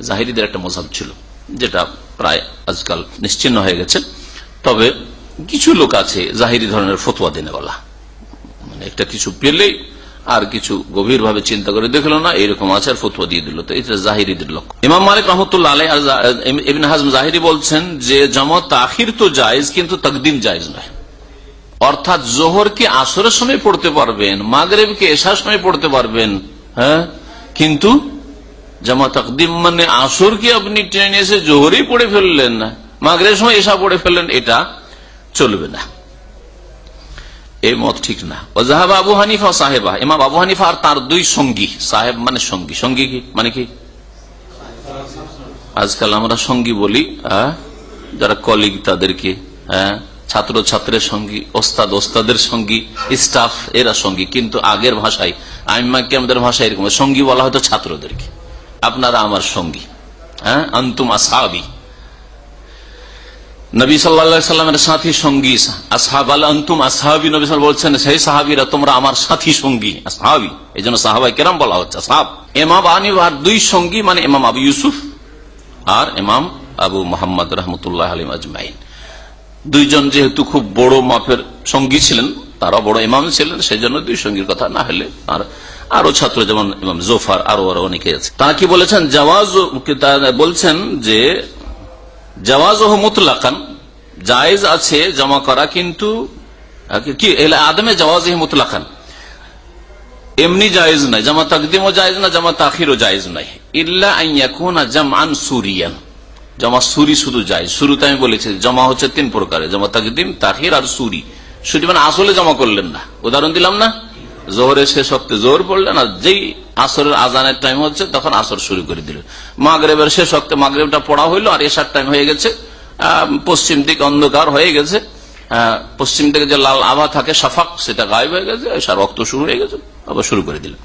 জাহিরিদের একটা মজাব ছিল যেটা প্রায় আজকাল নিশ্চিন্ন হয়ে গেছে তবে কিছু লোক আছে জাহিরি ধরনের ফতোয়া দিনে বলা। মানে একটা কিছু পেলেই আর কিছু গভীর ভাবে চিন্তা করে দেখল না, এরকম আছে আর ফতুয়া দিয়ে দিল। তো এটা জাহিরিদের লক্ষ্য। ইমাম মালিক রহমতুল্লাহ জাহিরি বলছেন যে জামাত তাহির তো জায়েজ, কিন্তু তকদিম জায়েজ নয়। অর্থাৎ জোহরকে আসরের সময় পড়তে পারবেন, মাগরেবকে এসার সময় পড়তে পারবেন হ্যাঁ? কিন্তু জামা তকদিম মানে আসরকে আপনি ট্রেনে এসে জোহরেই পড়ে ফেললেন না? মাগরের সময় এসা পড়ে ফেললেন, এটা চলবে না। এই মত ঠিক না। ওজাহাব আবু হানিফা সাহেবা। ইমাম আবু হানিফা আর তার দুই সঙ্গী। সাহেব মানে সঙ্গী। সঙ্গী কি? মানে কি? আজকাল আমরা সঙ্গী বলি যারা কলিগ তাদেরকে হ্যাঁ ছাত্র ছাত্রের সঙ্গী, ওস্তাদ ওস্তাদের সঙ্গী, স্টাফ, এরা সঙ্গী। কিন্তু আগের ভাষায় আইমাকে আমাদের ভাষায় এরকম সঙ্গী বলা হয়তো ছাত্রদেরকে। আপনারা আমার সঙ্গী। হ্যাঁ? আন্তুম আসাবি নবী সাল্লামের সাথী সঙ্গী আসহাব। আল আন্তুম আসহাবি, নবী সাল বলছেন সেই সাহাবিরা, তোমরা আমার সাথী সঙ্গী সাহাবি এই জন্য সাহাবাই কেরাম বলা হচ্ছে সাহাব এমাম আনিব আর দুই সঙ্গী মানে ইমাম আবু ইউসুফ আর এমাম আবু মোহাম্মদ রহমতুল্লাহ আলিম আজমাইন। দুইজন যেহেতু খুব বড় মাপের সঙ্গী ছিলেন তারা বড় ইমাম ছিলেন সেই জন্য দুই সঙ্গীর কথা না হলে আর আরও ছাত্র, যেমন জোফার, আরও আরও অনেকে আছে। তারা কি বলেছেন? জওয়াজ বলছেন যে জওয়াজ মুতলাকান, জায়েজ আছে জমা করা, কিন্তু কি আদমে জওয়াজ মুতলাকান। এমনি জায়েজ নাই, জামা তাকদিমও জায়েজ না, জামা তাখিরও জায়েজ নাই। ইল্লা আইয়াকুনা জামান সুরিয়ান। জমা সুরি শুধু যায় শুরুতে আমি বলেছি, জমা হচ্ছে তিন প্রকারের জমা তাকদিম তাহির আর সুরি। সুরি মানে আসলে জমা করলেন না। উদাহরণ দিলাম না? জোহরের শেষ হক্তে জোহর পড়লেন আর যেই আসরের আজানের টাইম হচ্ছে, তখন আসর শুরু করে দিলেন মাগরেবের শেষ হক্তে মাগরেবটা পড়া হইল, আর এসার টাইম হয়ে গেছে। পশ্চিম দিক অন্ধকার হয়ে গেছে। পশ্চিম দিকে যে লাল আভা থাকে সাফাক সেটা গায়েব হয়ে গেছে এসার রক্ত শুরু হয়ে গেছে, আবার শুরু করে দিলেন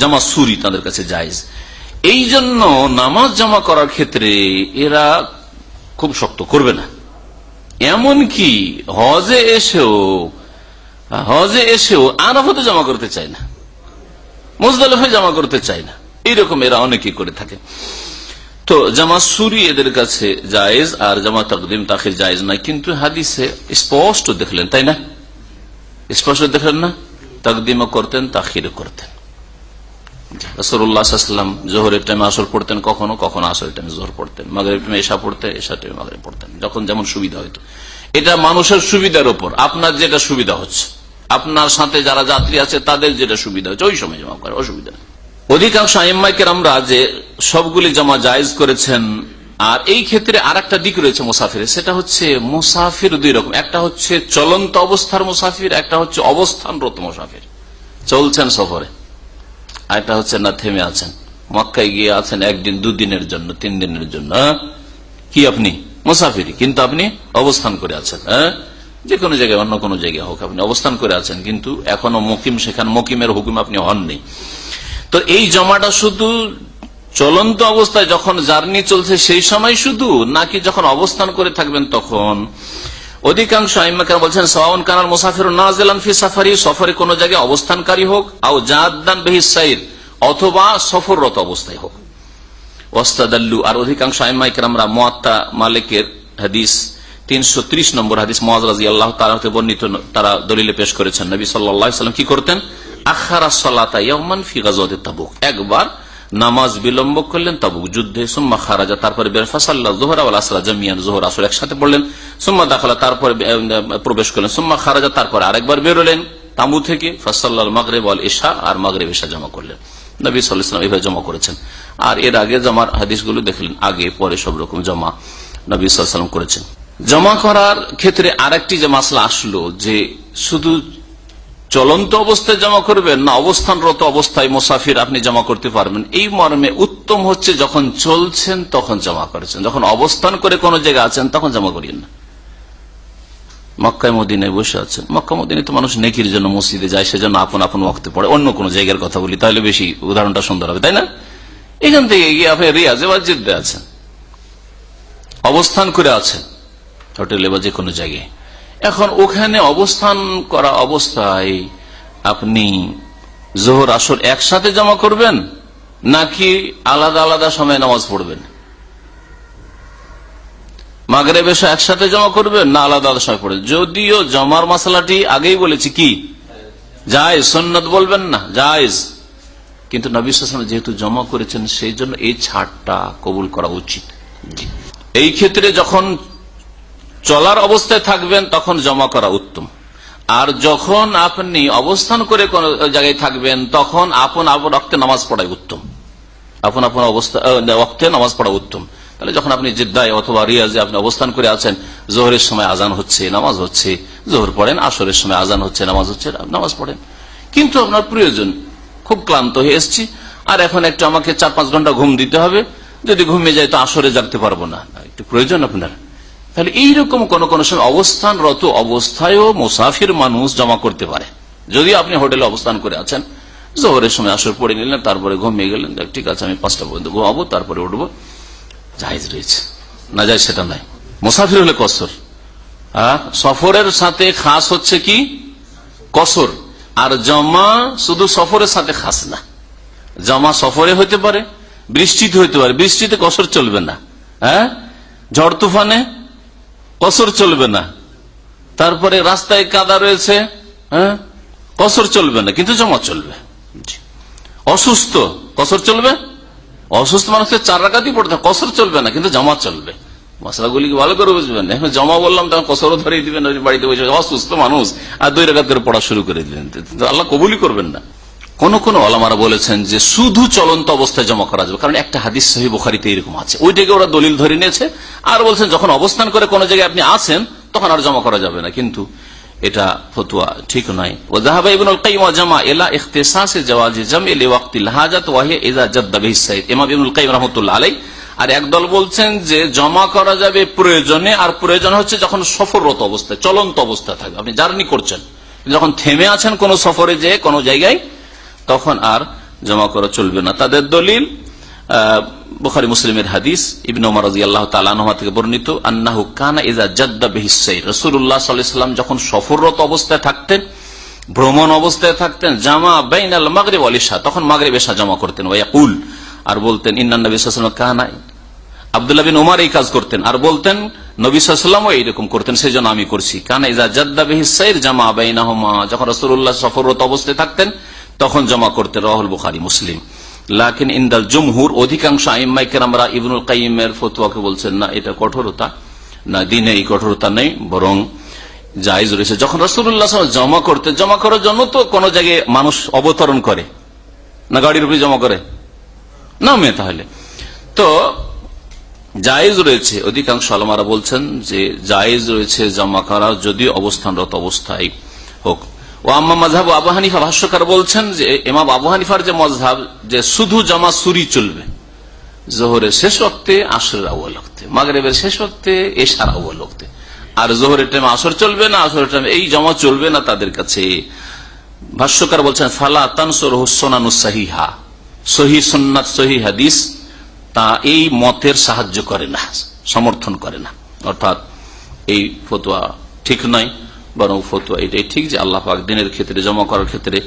জামা সুরি তাদের কাছে জায়েজ। এই জন্য নামাজ জমা করার ক্ষেত্রে এরা খুব শক্ত করবে না। এমন কি হজে এসেও হজে এসেও আরাফতে জমা করতে চায় না। মুজদালফে জমা করতে চায় না। এইরকম এরা অনেকে করে থাকে। তো জামা সুরি এদের কাছে জায়েজ, আর জামা তকদিম তাখির জায়েজ নাই কিন্তু হাদিসে স্পষ্ট দেখলেন, তাই না? স্পষ্ট দেখলেন না? তকদিমও করতেন, তাখিরও করতেন। জোহরের টাইমে আসর পড়তেন কখনো কখনো আসরের টাইমে জোহর পড়তেন। মাগরের টাইমে এসা পড়তেন এসা টাইমে মাগরে পড়তেন। যখন যেমন সুবিধা হইতো। এটা মানুষের সুবিধার উপর। আপনার যেটা সুবিধা হচ্ছে। আপনার সাথে যারা যাত্রী আছে, তাদের যেটা সুবিধা হচ্ছে ওই সময় জমা করে অসুবিধা অধিকাংশ আইম্মাইকের আমরা যে সবগুলি জমা জায়জ করেছেন, আর এই ক্ষেত্রে আর একটা দিক রয়েছে মুসাফির সেটা হচ্ছে মুসাফির দুই রকম। একটা হচ্ছে চলন্ত অবস্থার মুসাফির, একটা হচ্ছে অবস্থানরত মুসাফির। চলছেন সফরে, আর একটা হচ্ছে না থেমে আছেন। মক্কায় গিয়ে আছেন একদিন, দুদিনের জন্য তিন দিনের জন্য কি আপনি? মুসাফির কিন্তু আপনি অবস্থান করে আছেন হ্যাঁ? যে কোনো জায়গায়, অন্য কোনো জায়গায় হোক আপনি অবস্থান করে আছেন, কিন্তু এখনও মকিম, সেখানে মকিমের হুকুম আপনি হননি। তো এই জমাটা শুধু চলন্ত অবস্থায় যখন জার্নি চলছে সেই সময় শুধু, নাকি যখন অবস্থান করে থাকবেন তখন? অধিকাংশ বলছেন সাউন কানার মুসাফির ফি সাফারি, সফরে কোন জায়গায় অবস্থানকারী হোক, আও জাদান বেহিসাইর অথবা সফররত অবস্থায় হোক। ওস্তাদাল্লু আর অধিকাংশ আইমাইকরামরা মোয়াত্তা মালিকের হাদিস তিনশো ত্রিশ নম্বর হাদিস আল্লাহ বর্ণিত তারা দলিলে পেশ করেছেন। নবী সাল্লাম কি করতেন? একবার নামাজ বিলম্ব করলেন তাবুক যুদ্ধে, সুম্মা খারাজা, তারপরে একসাথে পড়লেন, সুম্মা দাখালা, তারপরে প্রবেশ করলেন, সুম্মা খারাজা, তারপরে আরেকবার বেরোলেন তাম্বু থেকে ফাসাল্লাহ মাগরেব আল ইশা, আর মাগরেব ইশা জমা করলেন। নবী সাল্লাম এইভাবে জমা করেছেন। আর এর আগে জমার হাদিসগুলো দেখলেন, আগে পরে সব রকম জমা নবী সাল্লাম করেছেন। জমা করার ক্ষেত্রে আরেকটি যে মাসলা আসলো, যে শুধু চলন্ত অবস্থায় জমা করবেন না, অবস্থানরত অবস্থায় মোসাফির আপনি জমা করতে পারবেন। এই মর্মে উত্তম হচ্ছে যখন চলছেন তখন জমা করেছেন। যখন অবস্থান করে কোন জায়গায় আছেন তখন জমা করিয়েন না। মক্কায় মদিনায় বসে আছেন। মক্কা মদিনে তো মানুষ নেকির জন্য মসজিদে যায়, সেজন্য আপন আপন ওয়াক্তে পড়ে। অন্য কোন জায়গার কথা বলি, তাহলে বেশি উদাহরণটা সুন্দর হবে, তাই না? এখান থেকে গিয়ে আপনি রিয়াজে বা আছেন। অবস্থান করে আছেন। হোটেলে বা যে কোনো জায়গায়। এখন ওখানে অবস্থান করা অবস্থায় আপনি জোহর, আসর একসাথে জমা করবেন নাকি আলাদা আলাদা সময় নামাজ পড়বেন? মাগরে বেশা একসাথে জমা করবেন না আলাদা আলাদা সময় পড়বেন? যদিও জমার মশলাটি আগেই বলেছি কি? জায়জ সন্ন্যত বলবেন না, জায়জ। কিন্তু নবী যেহেতু জমা করেছেন, সেই জন্য এই ছাড়টা কবুল করা উচিত। এই ক্ষেত্রে যখন চলার অবস্থায় থাকবেন, তখন জমা করা উত্তম। আর যখন আপনি অবস্থান করে কোন জায়গায় থাকবেন, তখন আপন আপন রক্তে নামাজ পড়াই উত্তম। আপন আপন অবস্থা রক্তে নামাজ পড়া উত্তম। তাহলে যখন আপনি জিদ্দায় অথবা রিয়াজে আপনি অবস্থান করে আছেন, জোহরের সময় আজান হচ্ছে, নামাজ হচ্ছে, জোহর পড়েন, আসরের সময় আজান হচ্ছে, নামাজ হচ্ছে, নামাজ পড়েন। কিন্তু আপনার প্রয়োজন, খুব ক্লান্ত হয়ে এসছি, আর এখন একটু আমাকে চার পাঁচ ঘণ্টা ঘুম দিতে হবে। যদি ঘুমিয়ে যায় তো আসরে জাগতে পারব না। একটু প্রয়োজন আপনার? তাহলে এইরকম কোন কোন সময় অবস্থানরত অবস্থায়ও মুসাফির মানুষ জমা করতে পারে। যদি আপনি হোটেলে অবস্থান করে আছেন, জোহরের সময় আসর পড়ে নিলেন, তারপরে ঘুমিয়ে গেলেন ঠিক আছে, আমি পাঁচটা পর্যন্ত ঘুমাবো, তারপরে উঠবো। জাহেজ রয়েছে। না যায় সেটা নাই মুসাফির হলে কসর। সফরের সাথে খাস হচ্ছে কি? কসর। আর জমা শুধু সফরের সাথে খাস না। জমা সফরে হতে পারে, বৃষ্টিতে হইতে পারে। বৃষ্টিতে কসর চলবে না। হ্যাঁ? ঝড় তুফানে কসর চলবে না। তারপরে রাস্তায় কাদা রয়েছে হ্যাঁ? কসর চলবে না কিন্তু জমা চলবে। অসুস্থ কসর চলবে? অসুস্থ মানুষকে চার রাখাতেই পড়তে কসর চলবে না কিন্তু জমা চলবে। মশলাগুলি ভালো করে বুঝবেন? এখন জমা বললাম তখন কসরও ধরে দিবেন বাড়িতে বসে অসুস্থ মানুষ আর দুই রেখাত করে পড়া শুরু করে দিলেন। আল্লাহ কবুলই করবেন না। কোন কোন আলামারা বলেছেন যে শুধু চলন্ত অবস্থায় জমা করা যাবে। কারণ একটা হাদিস সহি বোখারিতে এরকম আছে। ওইটাকে ওরা দলিল ধরে নিয়েছে। আর বলছেন, যখন অবস্থান করে কোন জায়গায় আপনি আছেন, তখন আর জমা করা যাবে না। কিন্তু এটা ফতুয়া ঠিক নয়। ও জাহাবা আর একদল বলছেন যে জমা করা যাবে প্রয়োজনে, আর প্রয়োজন হচ্ছে যখন সফররত অবস্থায়, চলন্ত অবস্থায় থাকবে। আপনি জার্নি করছেন। যখন থেমে আছেন কোন সফরে যে কোন জায়গায় তখন আর জমা করা চলবে না। তাদের দলিল বুখারি মুসলিমের হাদিস, ইবিন ওমর রাজি আল্লাহ তালা থেকে বর্ণিত, আন্নাহু কানা ইজা জাদ্দা বেহিসাই রসুল্লাহ সাল্লাম যখন সফররত অবস্থায় থাকতেন, ভ্রমণ অবস্থায় থাকতেন, জামা বাইনাল মাগরিব আলিশা তখন মাগরিব এসা জমা করতেন। ওয়াকুল আর বলতেন, ইন্নান নবী সাল্লাম কানা আবদুল্লাহ বিন উমার এই কাজ করতেন। আর বলতেন, নবী সাল্লামও এইরকম করতেন সেই জন্য আমি করছি। কানা ইজা জাদ্দা বেহিসাইর জামা বাইনাহমা, যখন রসুল্লাহ সফররত অবস্থায় থাকতেন তখন জমা করতে রাহুল বুখারি মুসলিম। লাকিন ইন্দাল জমহুর, অধিকাংশ আইমাইকেরামরা ইবনুল কাইমের ফতুয়াকে বলছেন, না, এটা কঠোরতা, না, দিনে এই কঠোরতা নেই, বরং জায়জ রয়েছে। যখন রসুল্লাহ জমা করতে, জমা করার জন্য তো কোন জায়গায় মানুষ অবতরণ করে, না গাড়ির উপরে জমা করে না মেয়ে তাহলে। তো জায়েজ রয়েছে, অধিকাংশ আলমারা বলছেন যে জায়েজ রয়েছে জমা করার যদি অবস্থানরত অবস্থায় হোক। ও আম্মা মজাব আবু হানিফা ভাষ্যকার বলছেন যে এমাম আবু হানিফার যে মজহাব যে শুধু জমা সুরি চলবে, জোহরের শেষ রক্তে আসরের হক্তে মাগরেবের শেষ রক্তে এশার হক্তে আর জোহরের টাইমে আসর চলবে না, আসরের টাইমে এই জমা চলবে না তাদের কাছে। ভাষ্যকার বলছেন, ফালা তানসর হোসনানু সাহিহা। সহি সন্ন্যাত সহি হাদিস, তা এই মতের সাহায্য করে না, সমর্থন করে না। অর্থাৎ এই ফতোয়া ঠিক নয়। বরং ফতুয়া এটাই ঠিক যে আল্লাহ পাক দিনের ক্ষেত্রে জমা করার ক্ষেত্রে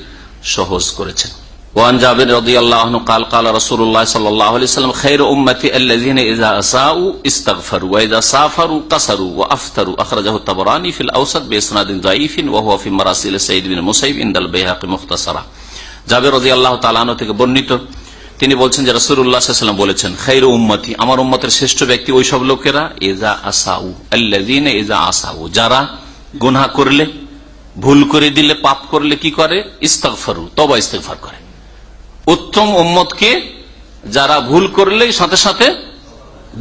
সহজ করেছেন وعن جابر رضي الله عنه قال قال رسول الله صلى الله عليه وسلم خير أمتي الذين إذا أساءوا استغفروا وإذا سافروا قصروا وأفطروا أخرجه الطبراني في الأوسط بإسناد ضعيف وهو في مراسيل سيد بن মুসাইব عند البيهقي مختصرا জাবের রাজি আল্লাহ তালানো থেকে বর্ণিত তিনি বলছেন যে রসুল্লাহাম বলেছেন খৈর উম্মতি আমার উম্মতের শ্রেষ্ঠ ব্যক্তি ওই সব লোকেরা এজা আসাউ আল্লাদিন এজা আসাউ যারা গুনহা করলে, ভুল করে দিলে, পাপ করলে কি করে? ইস্তফারু তবা ইস্তফার করে। উত্তম উম্মতকে যারা ভুল করলে সাথে সাথে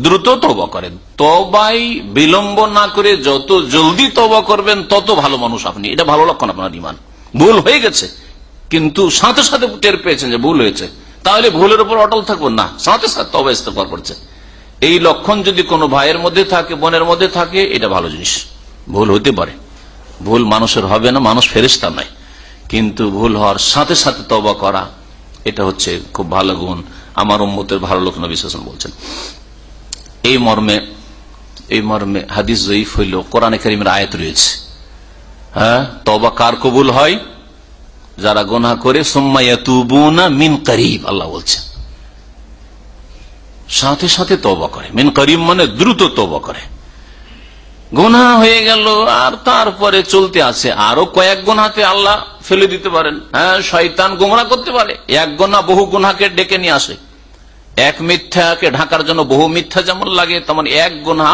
দ্রুত তবা করেন। তবাই বিলম্ব না করে যত জলদি তবা করবেন, তত ভালো মানুষ আপনি। এটা ভালো লক্ষণ আপনার ইমান ভুল হয়ে গেছে, কিন্তু সাথে সাথে টের পেয়েছেন যে ভুল হয়েছে। তাহলে ভুলের উপর অটল থাকব না, সাথে সাথে তবা ইস্তফার করছে। এই লক্ষণ যদি কোনো ভাইয়ের মধ্যে থাকে, বোনের মধ্যে থাকে, এটা ভালো জিনিস। ভুল হতে পারে। ভুল মানুষের হবে না, মানুষ ফেরিস্তা নয়। কিন্তু ভুল হওয়ার সাথে সাথে তবা করা, এটা হচ্ছে খুব ভালো গুণ। আমার উম্মতের ভালো লোক নবী বলছেন। এই মর্মে এই মর্মে হাদিস জয়ীফ হইল, কোরআনে করিমের আয়াত রয়েছে। হ্যাঁ? তবা কার কবুল হয়? যারা গোনা করে সোম্মাইয়াতুবুনা মিন করিব, আল্লাহ বলছেন। সাথে সাথে তবা করে। মিন করিম মানে দ্রুত তবা করে। গোনা হয়ে গেল, আর তারপরে চলতে আছে। আরও কয়েক গোনাতে আল্লাহ ফেলে দিতে পারেন। হ্যাঁ শয়তান গোমরা করতে পারে। এক গোনা বহু গুনাকে ডেকে নিয়ে আসে। এক মিথ্যাকে ঢাকার জন্য বহু মিথ্যা যেমন লাগে, তেমন এক গুনা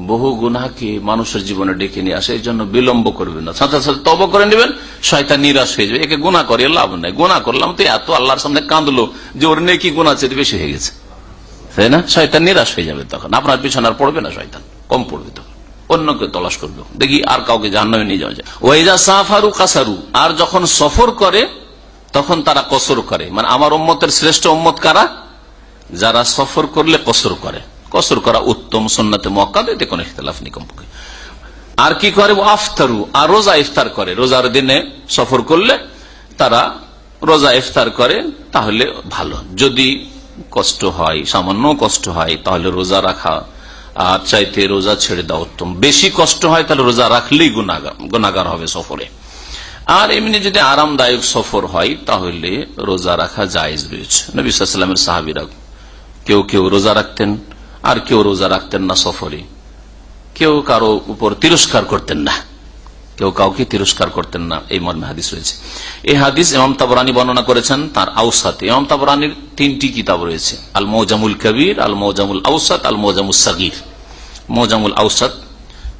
বহু গুনাকে মানুষের জীবনে ডেকে নিয়ে আসে। এই জন্য বিলম্ব করবেন না। সাথে সাথে তব করে নেবেন, শয়তান নিরাশ হয়ে যাবে। একে গুণা করে, লাভ নাই। গুণা করলাম তো এত আল্লাহর সামনে কাঁদলো যে ওর নেই কি গুণা চেয়ে বেশি হয়ে গেছে। তাই না? শয়তান নিরাশ হয়ে যাবে তখন। আপনার পিছনে আর পড়বে না শয়তান। কম পড়বে তখন। অন্যকে তলাশ করবে দেখি আর কাউকে জাহান্নামে নিয়ে যাওয়া যায়। ওয়াইজা সাফারু কাসারু, আর যখন সফর করে, তখন তারা কসর করে। মানে আমার উম্মতের শ্রেষ্ঠ উম্মত কারা? যারা সফর করলে কসর করে। কসর করা উত্তম সন্ন্যতে মক্কা এতে নেই কমপক্ষে। আর কি করে? আফতারু, আর রোজা ইফতার করে। রোজার দিনে সফর করলে তারা রোজা ইফতার করে, তাহলে ভালো। যদি কষ্ট হয় সামান্য কষ্ট হয়, তাহলে রোজা রাখা আর চাইতে রোজা ছেড়ে দেওয়া উত্তম। বেশি কষ্ট হয় তাহলে রোজা রাখলেই গুণাগার হবে সফরে। আর এমনি যদি আরামদায়ক সফর হয়, তাহলে রোজা রাখা জায়েজ রয়েছে। নবিসামের সাহাবিরা, কেউ কেউ রোজা রাখতেন, আর কেউ রোজা রাখতেন না সফরে। কেউ কারও উপর তিরস্কার করতেন না। কেউ কাউকে তিরস্কার করতেন না। এই মর্মে হাদিস রয়েছে। এই হাদিস ইমাম তাবরানি বর্ণনা করেছেন তার আউসাতে ইমাম তাবরানির তিনটি কিতাব রয়েছে। আল মৌজামুল কবির আল মৌজামুল আউসাদ আল মৌজামুল সাগির। মৌজামুল আউসাদ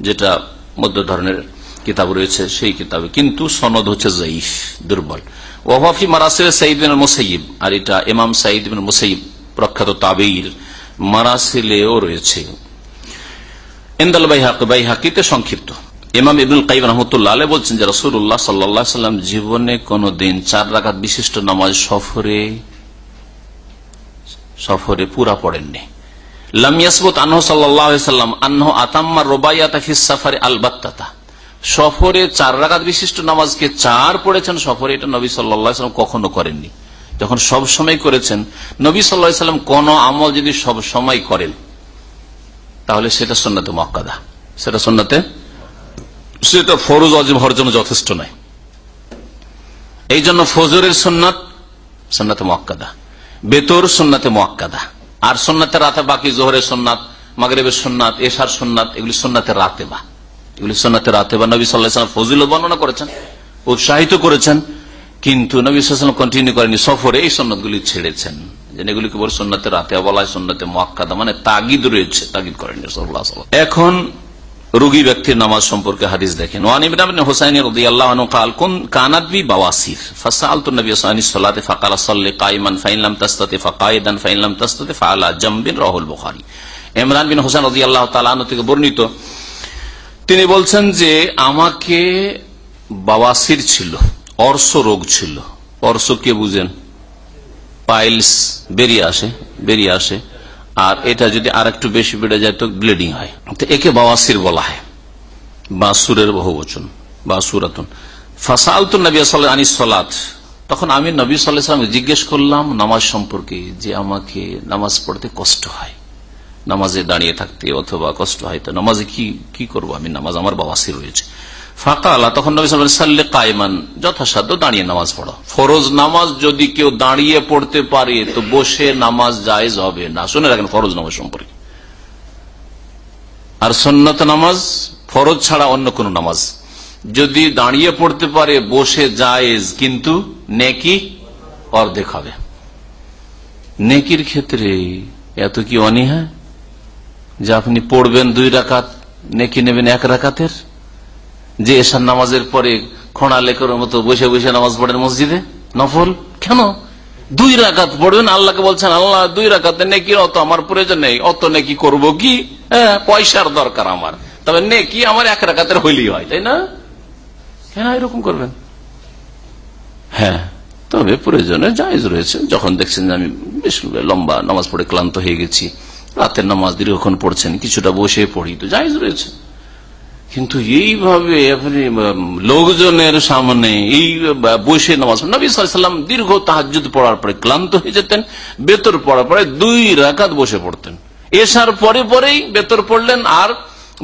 যেটা মধ্য ধরনের কিতাব রয়েছে, সেই কিতাবে। কিন্তু সনদ হচ্ছে জয়ীফ দুর্বল। ওহাফি মারাসির সাইদিন মুসাইব আর এটা ইমাম সাইদ মুসাইব প্রখ্যাত তাবির, মারাসিলেও রয়েছে। ইন্দাল বাইহাক, বাইহাকিতে সংক্ষিপ্ত। ইমাম ইবুল কাইম রহমতুল্লাহ বলছেন যে রসুল্লাহ সাল্লা সাল্লাম জীবনে কোনদিন চার রাখাত বিশিষ্ট নামাজ সফরে সফরে পুরা পড়েননি। কখনো করেননি। যখন সব সময় করেছেন, নবী সাল্লা সাল্লাম কোন আমল যদি সব সময় করেন, তাহলে সেটা সন্ন্যতে মক্কাদা সেটা সন্ন্যতে সেটা ফরজ অজিব হওয়ার জন্য যথেষ্ট নয়। এই জন্য ফজরের সন্ন্যত সন্ন্যতে মক্কাদা বেতর সন্ন্যতে মক্কাদা আর সন্ন্যতে রাতে বাকি জোহরের সন্ন্যাত মাগরেবের সন্ন্যাত এশার সন্ন্যাত এগুলি সন্ন্যতে রাতে বা এগুলি সন্ন্যতে রাতে বা নবী সাল্লাহ ফজিল বর্ণনা করেছেন, উৎসাহিত করেছেন, কিন্তু নবী সাল্লাম কন্টিনিউ করেনি সফরে এই সন্ন্যতগুলি ছেড়েছেন। এগুলিকে বলে সন্ন্যতে রাতে বলা হয় সন্ন্যতে মক্কাদা মানে তাগিদ রয়েছে, তাগিদ করেনি এখন রোগী ব্যক্তির নামাজ সম্পর্কে হাদিস দেখেন। ওয়ান ইবরাম হোসাইন রদি আল্লাহ কাল, কোন বাওয়াসির? ইমরান বিন হোসেন রদি আল্লাহ তাআলা থেকে বর্ণিত, তিনি বলছেন যে, আমাকে বাওয়াসির ছিল অর্শ রোগ ছিল। অর্শ কে বুঝেন? পাইলস, বেরিয়ে আসে বেরিয়ে আসে। আর এটা যদি আর একটু বেশি বেড়ে যায় তো ব্লিডিং হয়। একে বাওয়াসির বলা হয়। বা সুরের বহু বচন বা সুরাতন ফাসাল তো নবী আনি সলাত। তখন আমি নবী সাল্লাম জিজ্ঞেস করলাম নামাজ সম্পর্কে যে আমাকে নামাজ পড়তে কষ্ট হয়। নামাজে দাঁড়িয়ে থাকতে অথবা কষ্ট হয়, তো নামাজে কি কি করব আমি? নামাজ আমার বাবাসি রয়েছে। ফাঁকা আল্লাহ তখন নবী সাল্লে কায়মান, যথাসাধ্য দাঁড়িয়ে নামাজ পড়ো। ফরজ নামাজ যদি কেউ দাঁড়িয়ে পড়তে পারে, তো বসে নামাজ জায়েজ হবে না। শুনে রাখেন ফরজ নামাজ সম্পর্কে। আর সন্ন্যত নামাজ, ফরজ ছাড়া অন্য কোন নামাজ। যদি দাঁড়িয়ে পড়তে পারে, বসে জায়েজ, কিন্তু নেকি অর্ধেক হবে। নেকির ক্ষেত্রে এত কি অনীহা? যে আপনি পড়বেন দুই রাকাত, নেকি নেবেন এক রাকাতের? যে এসার নামাজের পরে খোঁড়া লেখের মতো বসে বসে নামাজ পড়েন মসজিদে? নফল? কেন? দুই রাকাত পড়বেন, আল্লাহকে বলছেন, আল্লাহ, দুই রাকাতে নেকি অত আমার প্রয়োজন নেই, অত নেকি করব কি? হ্যাঁ পয়সার দরকার আমার। তবে নেকি আমার এক রাকাতের হইলেই হয়, তাই না? কেন এরকম করবেন? হ্যাঁ তবে প্রয়োজনে জায়জ রয়েছে। যখন দেখছেন যে আমি বেশ লম্বা নামাজ পড়ে ক্লান্ত হয়ে গেছি, রাতের নামাজ দীর্ঘক্ষণ পড়ছেন, কিছুটা বসে পড়ি, তো জায়জ রয়েছে। কিন্তু এইভাবে আপনি লোকজনের সামনে এই বসে নামাজ, নবী সাল্লাম দীর্ঘ তাহাজুদ পড়ার পরে ক্লান্ত হয়ে যেতেন, বেতর পড়ার পরে দুই রাকাত বসে পড়তেন। এসার পরে পরেই বেতর পড়লেন আর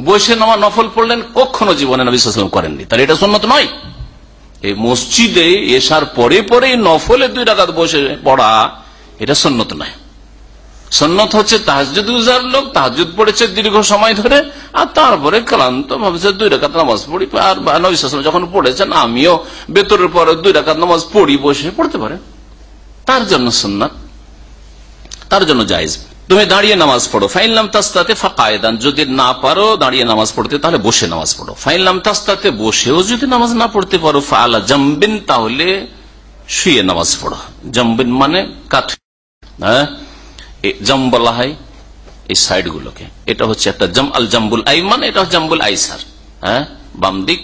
বসে নামা নফল পড়লেন, কখনো জীবনে নবী সাল্লাম করেননি। তার এটা সন্ন্যত নয়। এই মসজিদে এসার পরে পরেই নফলে দুই রাকাত বসে পড়া, এটা সন্ন্যত নয়। সন্ন্যত হচ্ছে তাহাজুদ গুজার লোক তাহাজুদ পড়েছে দীর্ঘ সময় ধরে, আর তারপরে ক্লান্ত ভাবছে দুই রাকাত নামাজ পড়ি, আর নবী সাল্লাম যখন পড়েছেন, আমিও বেতরের পরে দুই রাকাত নামাজ পড়ি, বসে পড়তে পারে। তার জন্য সন্ন্যত তার জন্য জায়জ। তুমি দাঁড়িয়ে নামাজ পড়ো। ফাইনলাম তাস্তাতে ফাঁকায়দান, যদি না পারো দাঁড়িয়ে নামাজ পড়তে, তাহলে বসে নামাজ পড়ো। ফাইনলাম তাস্তাতে বসেও যদি নামাজ না পড়তে পারো ফালা জম্বিন, তাহলে শুয়ে নামাজ পড়ো। জম্বিন মানে কাঠ হ্যাঁ? জম বলা হয় এই সাইড গুলোকে এটা হচ্ছে একটা জম আল জাম্বুল আইমান এটা হচ্ছে জাম্বুল আইসার। হ্যাঁ? বাম দিক,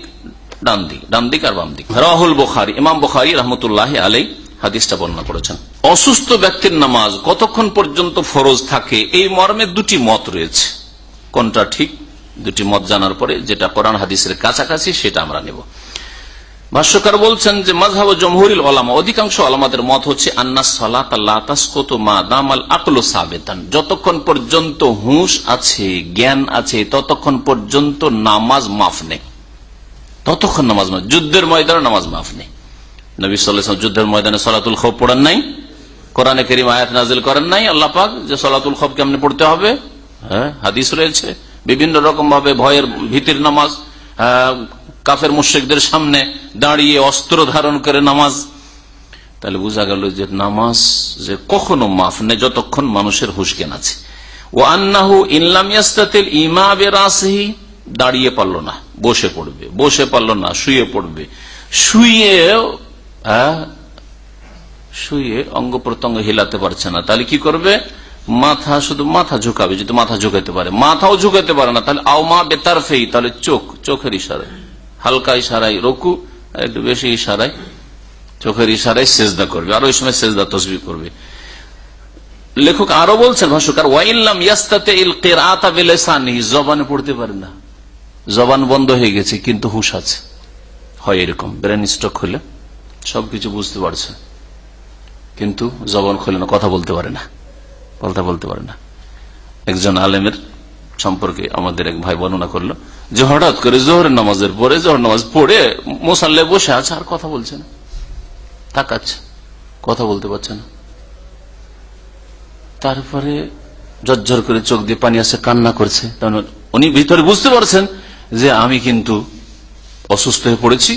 ডান দিক ডান দিক আর বাম দিক। রাহুল বোখারি, ইমাম বোখারি রহমতুল্লাহ আলাই হাদিসটা বর্ণনা করেছেন। অসুস্থ ব্যক্তির নামাজ কতক্ষণ পর্যন্ত ফরজ থাকে? এই মর্মে দুটি মত রয়েছে। কোনটা ঠিক? দুটি মত জানার পরে যেটা কোরআন হাদিসের কাছাকাছি সেটা আমরা নেব। ভাষ্যকার বলছেন যে mazhab জমহুরিল ওলামা, অধিকাংশ আলামাদের মত হচ্ছে, আন্না সলাত মা দামাল আকল সাবেতান। যতক্ষণ পর্যন্ত হুঁশ আছে, জ্ঞান আছে, ততক্ষণ পর্যন্ত নামাজ মাফ নেই। ততক্ষণ নামাজ মাফ, যুদ্ধের ময়দানে নামাজ মাফ নেই। নবী সাল্লাম যুদ্ধের ময়দানে সলাতুল খব পড়েন নাই? কোরআনে করিম আয়াত নাজিল করেন নাই? আল্লাহ পাক যে সলাতুল খব কেমনে পড়তে হবে? হ্যাঁ হাদিস রয়েছে। বিভিন্ন রকম ভাবে ভয়ের ভীতির নামাজ কাফের মুশ্রিকদের সামনে দাঁড়িয়ে অস্ত্র ধারণ করে নামাজ। তাহলে বোঝা গেল যে নামাজ যে কখনো মাফ নেই যতক্ষণ মানুষের হুসকেন আছে। ও আন্নাহু ইনলাম ইমা বেরাসহি, দাঁড়িয়ে পারল না, বসে পড়বে, বসে পারল না, শুয়ে পড়বে। শুয়ে শুয়ে অঙ্গ প্রত্যঙ্গ হিলাতে পারছে না। তাহলে কি করবে? মাথা শুধু মাথা ঝুঁকাবে, যদি মাথা ঝুঁকাইতে পারে। মাথাও ঝুঁকাইতে পারে না, তাহলে আওমা বেতার ফেই তাহলে চোখ, চোখের ইশারায়। হালকা ইশারায় রকু একটু বেশি ইশারায় চোখের ইশারায় সেজদা করবে, আর ওই সময় সেজদা তসবি করবে। লেখক আরও বলছেন, ভাষ্যকার ওয়াইল্লাম ইয়াস্তাতে ইল কেরাতা বেলেসানি জবানে পড়তে পারে না। জবান বন্ধ হয়ে গেছে, কিন্তু হুশ আছে। হয় এরকম, ব্রেন স্ট্রোক হলে সবকিছু বুঝতে পারছে কিন্তু জবান খুলে না, কথা বলতে পারে না। কথা বলতে পারে না। একজন আলেমের সম্পর্কে আমাদের এক ভাই বর্ণনা করল যে হঠাৎ করে জোহরের নামাজের পরে জোহর নামাজ পড়ে মোসাল্লে বসে আছে, আর কথা বলছে না। তাকাচ্ছে, কথা বলতে পারছে না। তারপরে জর্জর করে চোখ দিয়ে পানি আসছে কান্না করছে। উনি ভিতরে বুঝতে পারছেন যে আমি কিন্তু অসুস্থ হয়ে পড়েছি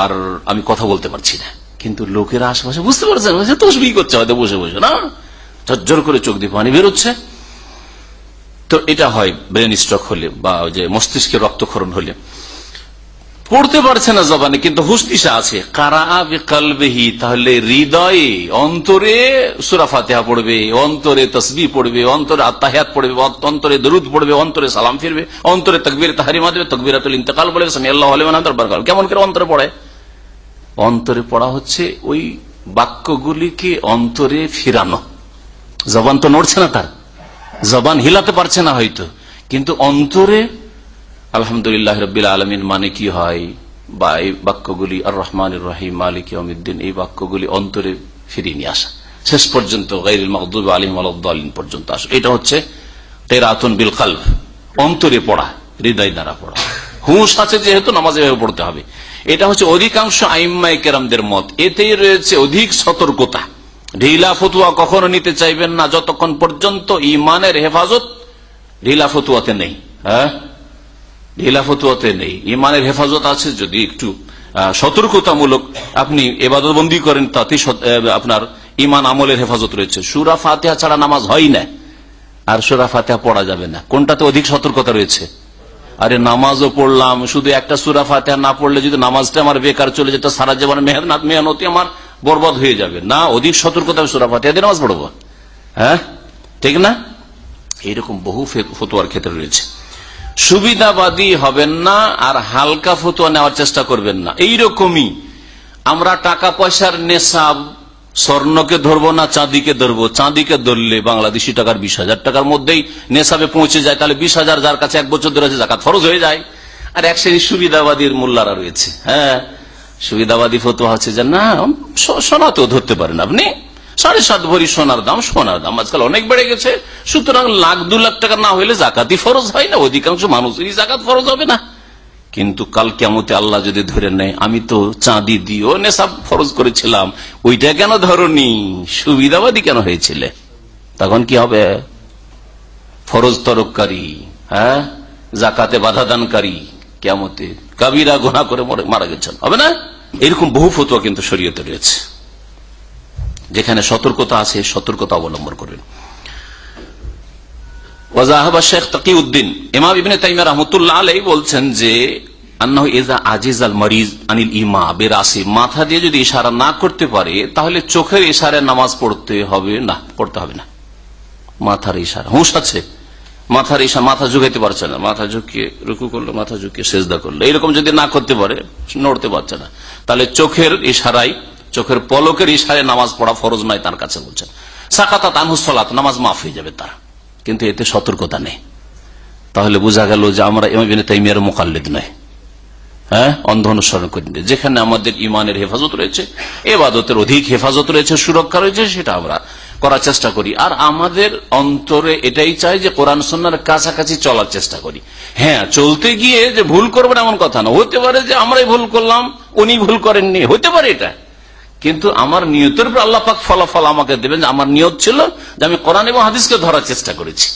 আর আমি কথা বলতে পারছি না। কিন্তু লোকেরা আশেপাশে বুঝতে পারছেন তসবি করছে, হয়তো বসে বসে। না, ঝরঝর করে চোখ দিয়ে পানি বেরোচ্ছে। তো এটা হয় ব্রেন স্ট্রোক হলে বা যে মস্তিষ্কে রক্তক্ষরণ হলে। পড়তে পারছে না জবানে, কিন্তু হুসদিসা আছে। কারা কালবেহি তাহলে হৃদয়ে, অন্তরে সুরা ফাতেহা পড়বে, অন্তরে তসবি পড়বে, অন্তরে আত্মাহাত পড়বে, অন্তরে দরুদ পড়বে, অন্তরে সালাম ফিরবে, অন্তরে তকবির তাহারিমা দেবে, তকবিরাতুল ইন্তকাল বলে সামি আল্লাহ বরকাল কেমন করে অন্তরে পড়ে অন্তরে পড়া হচ্ছে ওই বাক্যগুলিকে অন্তরে ফিরানো। জবান তো নড়ছে না তার। জবান হিলাতে পারছে না হয়তো। কিন্তু অন্তরে আলহামদুলিল্লাহ রবিল আলমিন মানে কি হয়? বা এই বাক্যগুলি আর রহমান রহিম, মালিক অমিদ্দিন এই বাক্যগুলি অন্তরে ফিরিয়ে নিয়ে আসা। শেষ পর্যন্ত গাইরুল মকদুব আলিম আলিম পর্যন্ত আসা। এটা হচ্ছে তেরাতুন বিল কাল অন্তরে পড়া, হৃদয় দ্বারা পড়া। হুঁশ আছে যেহেতু নামাজ এভাবে পড়তে হবে। এটা হচ্ছে অধিকাংশ আইম্মাই কেরামদের মত। এতেই রয়েছে অধিক সতর্কতা। ঢিলা ফতুয়া কখনো নিতে চাইবেন না, যতক্ষণ পর্যন্ত ইমানের হেফাজত ঢিলা ফতুয়াতে নেই হ্যাঁ? ঢিলা ফতুয়াতে নেই ইমানের হেফাজত আছে যদি একটু সতর্কতামূলক আপনি এবাদতবন্দি করেন তাতে আপনার ইমান আমলের হেফাজত রয়েছে। সুরা ফাতেহা ছাড়া নামাজ হয় না, আর সুরা ফাতেহা পড়া যাবে না। কোনটাতে অধিক সতর্কতা রয়েছে? আরে নামাজও পড়লাম, শুধু একটা সুরা ফাতেহা না পড়লে যদি নামাজটা আমার বেকার চলে যেত, সারা জীবন মেহনত মেহনতি আমার বরবাদ হয়ে যাবে। না, অধিক সতর্কতা আমি সুরা দিয়ে নামাজ পড়ব। হ্যাঁ? ঠিক না? এইরকম বহু ফতোয়ার ক্ষেত্রে রয়েছে। সুবিধাবাদী হবেন না আর হালকা ফতুয়া নেওয়ার চেষ্টা করবেন না। এইরকমই আমরা টাকা পয়সার নেশাব, স্বর্ণকে ধরবো না, চাঁদিকে ধরবো। চাঁদিকে ধরলে বাংলাদেশি টাকার বিশ হাজার টাকার মধ্যেই নেশাবে পৌঁছে যায়। তাহলে বিশ হাজার যার কাছে এক বছর ধরে আছে, জাকাত ফরজ হয়ে যায়। আর এক শ্রেণি সুবিধাবাদীর মোল্লারা রয়েছে। হ্যাঁ? সুবিধাবাদী ফতুয়া হচ্ছে যে, না সোনাতেও ধরতে পারেন আপনি। সাড়ে সাত ভরি সোনার দাম সোনার দাম আজকাল অনেক বেড়ে গেছে। সুতরাং লাখ দু লাখ টাকা না হলে জাকাতি ফরজ হয় না, অধিকাংশ মানুষেরই জাকাত ফরজ হবে না। কিন্তু কাল কেমতে আল্লাহ যদি ধরে নেয়, আমি তো চাঁদি দিও নেশাব ফরজ করেছিলাম, ওইটা কেন ধরনি? সুবিধাবাদী কেন হয়েছিলে? তখন কি হবে? ফরজ তরককারী হ্যাঁ? জাকাতে বাধা দানকারী কেমতে কাবিরা গোনা করে মারা গেছেন। হবে না? এরকম বহু ফতুয়া কিন্তু শরীয়তে রয়েছে। যেখানে সতর্কতা আছে, সতর্কতা অবলম্বন করবেন ওয়াজাহাবা শেখ তাকিউদ্দিন, ইমাম ইবনে তাইমিয়া রহমতুল্লাহ আলাই বলছেন যে আজিজ আল মরিজ আনিল ইমা মাথা দিয়ে যদি ইশারা না করতে পারে, তাহলে চোখের ইশারায় নামাজ পড়তে হবে না, পড়তে হবে না। মাথার ইশারা, হুঁশ আছে। মাথার ইশা মাথা ঝুঁকাইতে পারছে না। মাথা ঝুঁকিয়ে রুকু করল, মাথা ঝুঁকিয়ে সেজদা করল। এরকম যদি না করতে পারে, নড়তে পারছে না। তাহলে চোখের ইশারাই চোখের পলকের ইশারায় নামাজ পড়া ফরজ নয় তার কাছে বলছেন সাকাতা তানহুসলাত নামাজ মাফ হয়ে যাবে তার। কিন্তু এতে সতর্কতা নেই। তাহলে বোঝা গেল যে আমরা এমাবিনে তাইমিয়ার মোকাল্লিদ নয়। হ্যাঁ? অন্ধ অনুসরণ করি না। যেখানে আমাদের ইমানের হেফাজত রয়েছে, এবাদতের অধিক হেফাজত রয়েছে, সুরক্ষা রয়েছে, সেটা আমরা করার চেষ্টা করি। আর আমাদের অন্তরে এটাই চাই যে কোরআন সন্ন্যার কাছাকাছি চলার চেষ্টা করি। হ্যাঁ চলতে গিয়ে যে ভুল করবেন এমন কথা না। হতে পারে যে আমরাই ভুল করলাম, উনি ভুল করেননি, হতে পারে এটা। কিন্তু আমার নিয়তের উপর আল্লাহ পাক ফলাফল আমাকে দেবেন যে আমার নিয়ত ছিল যে আমি কোরআন এবং হাদিসকে ধরার চেষ্টা করেছি।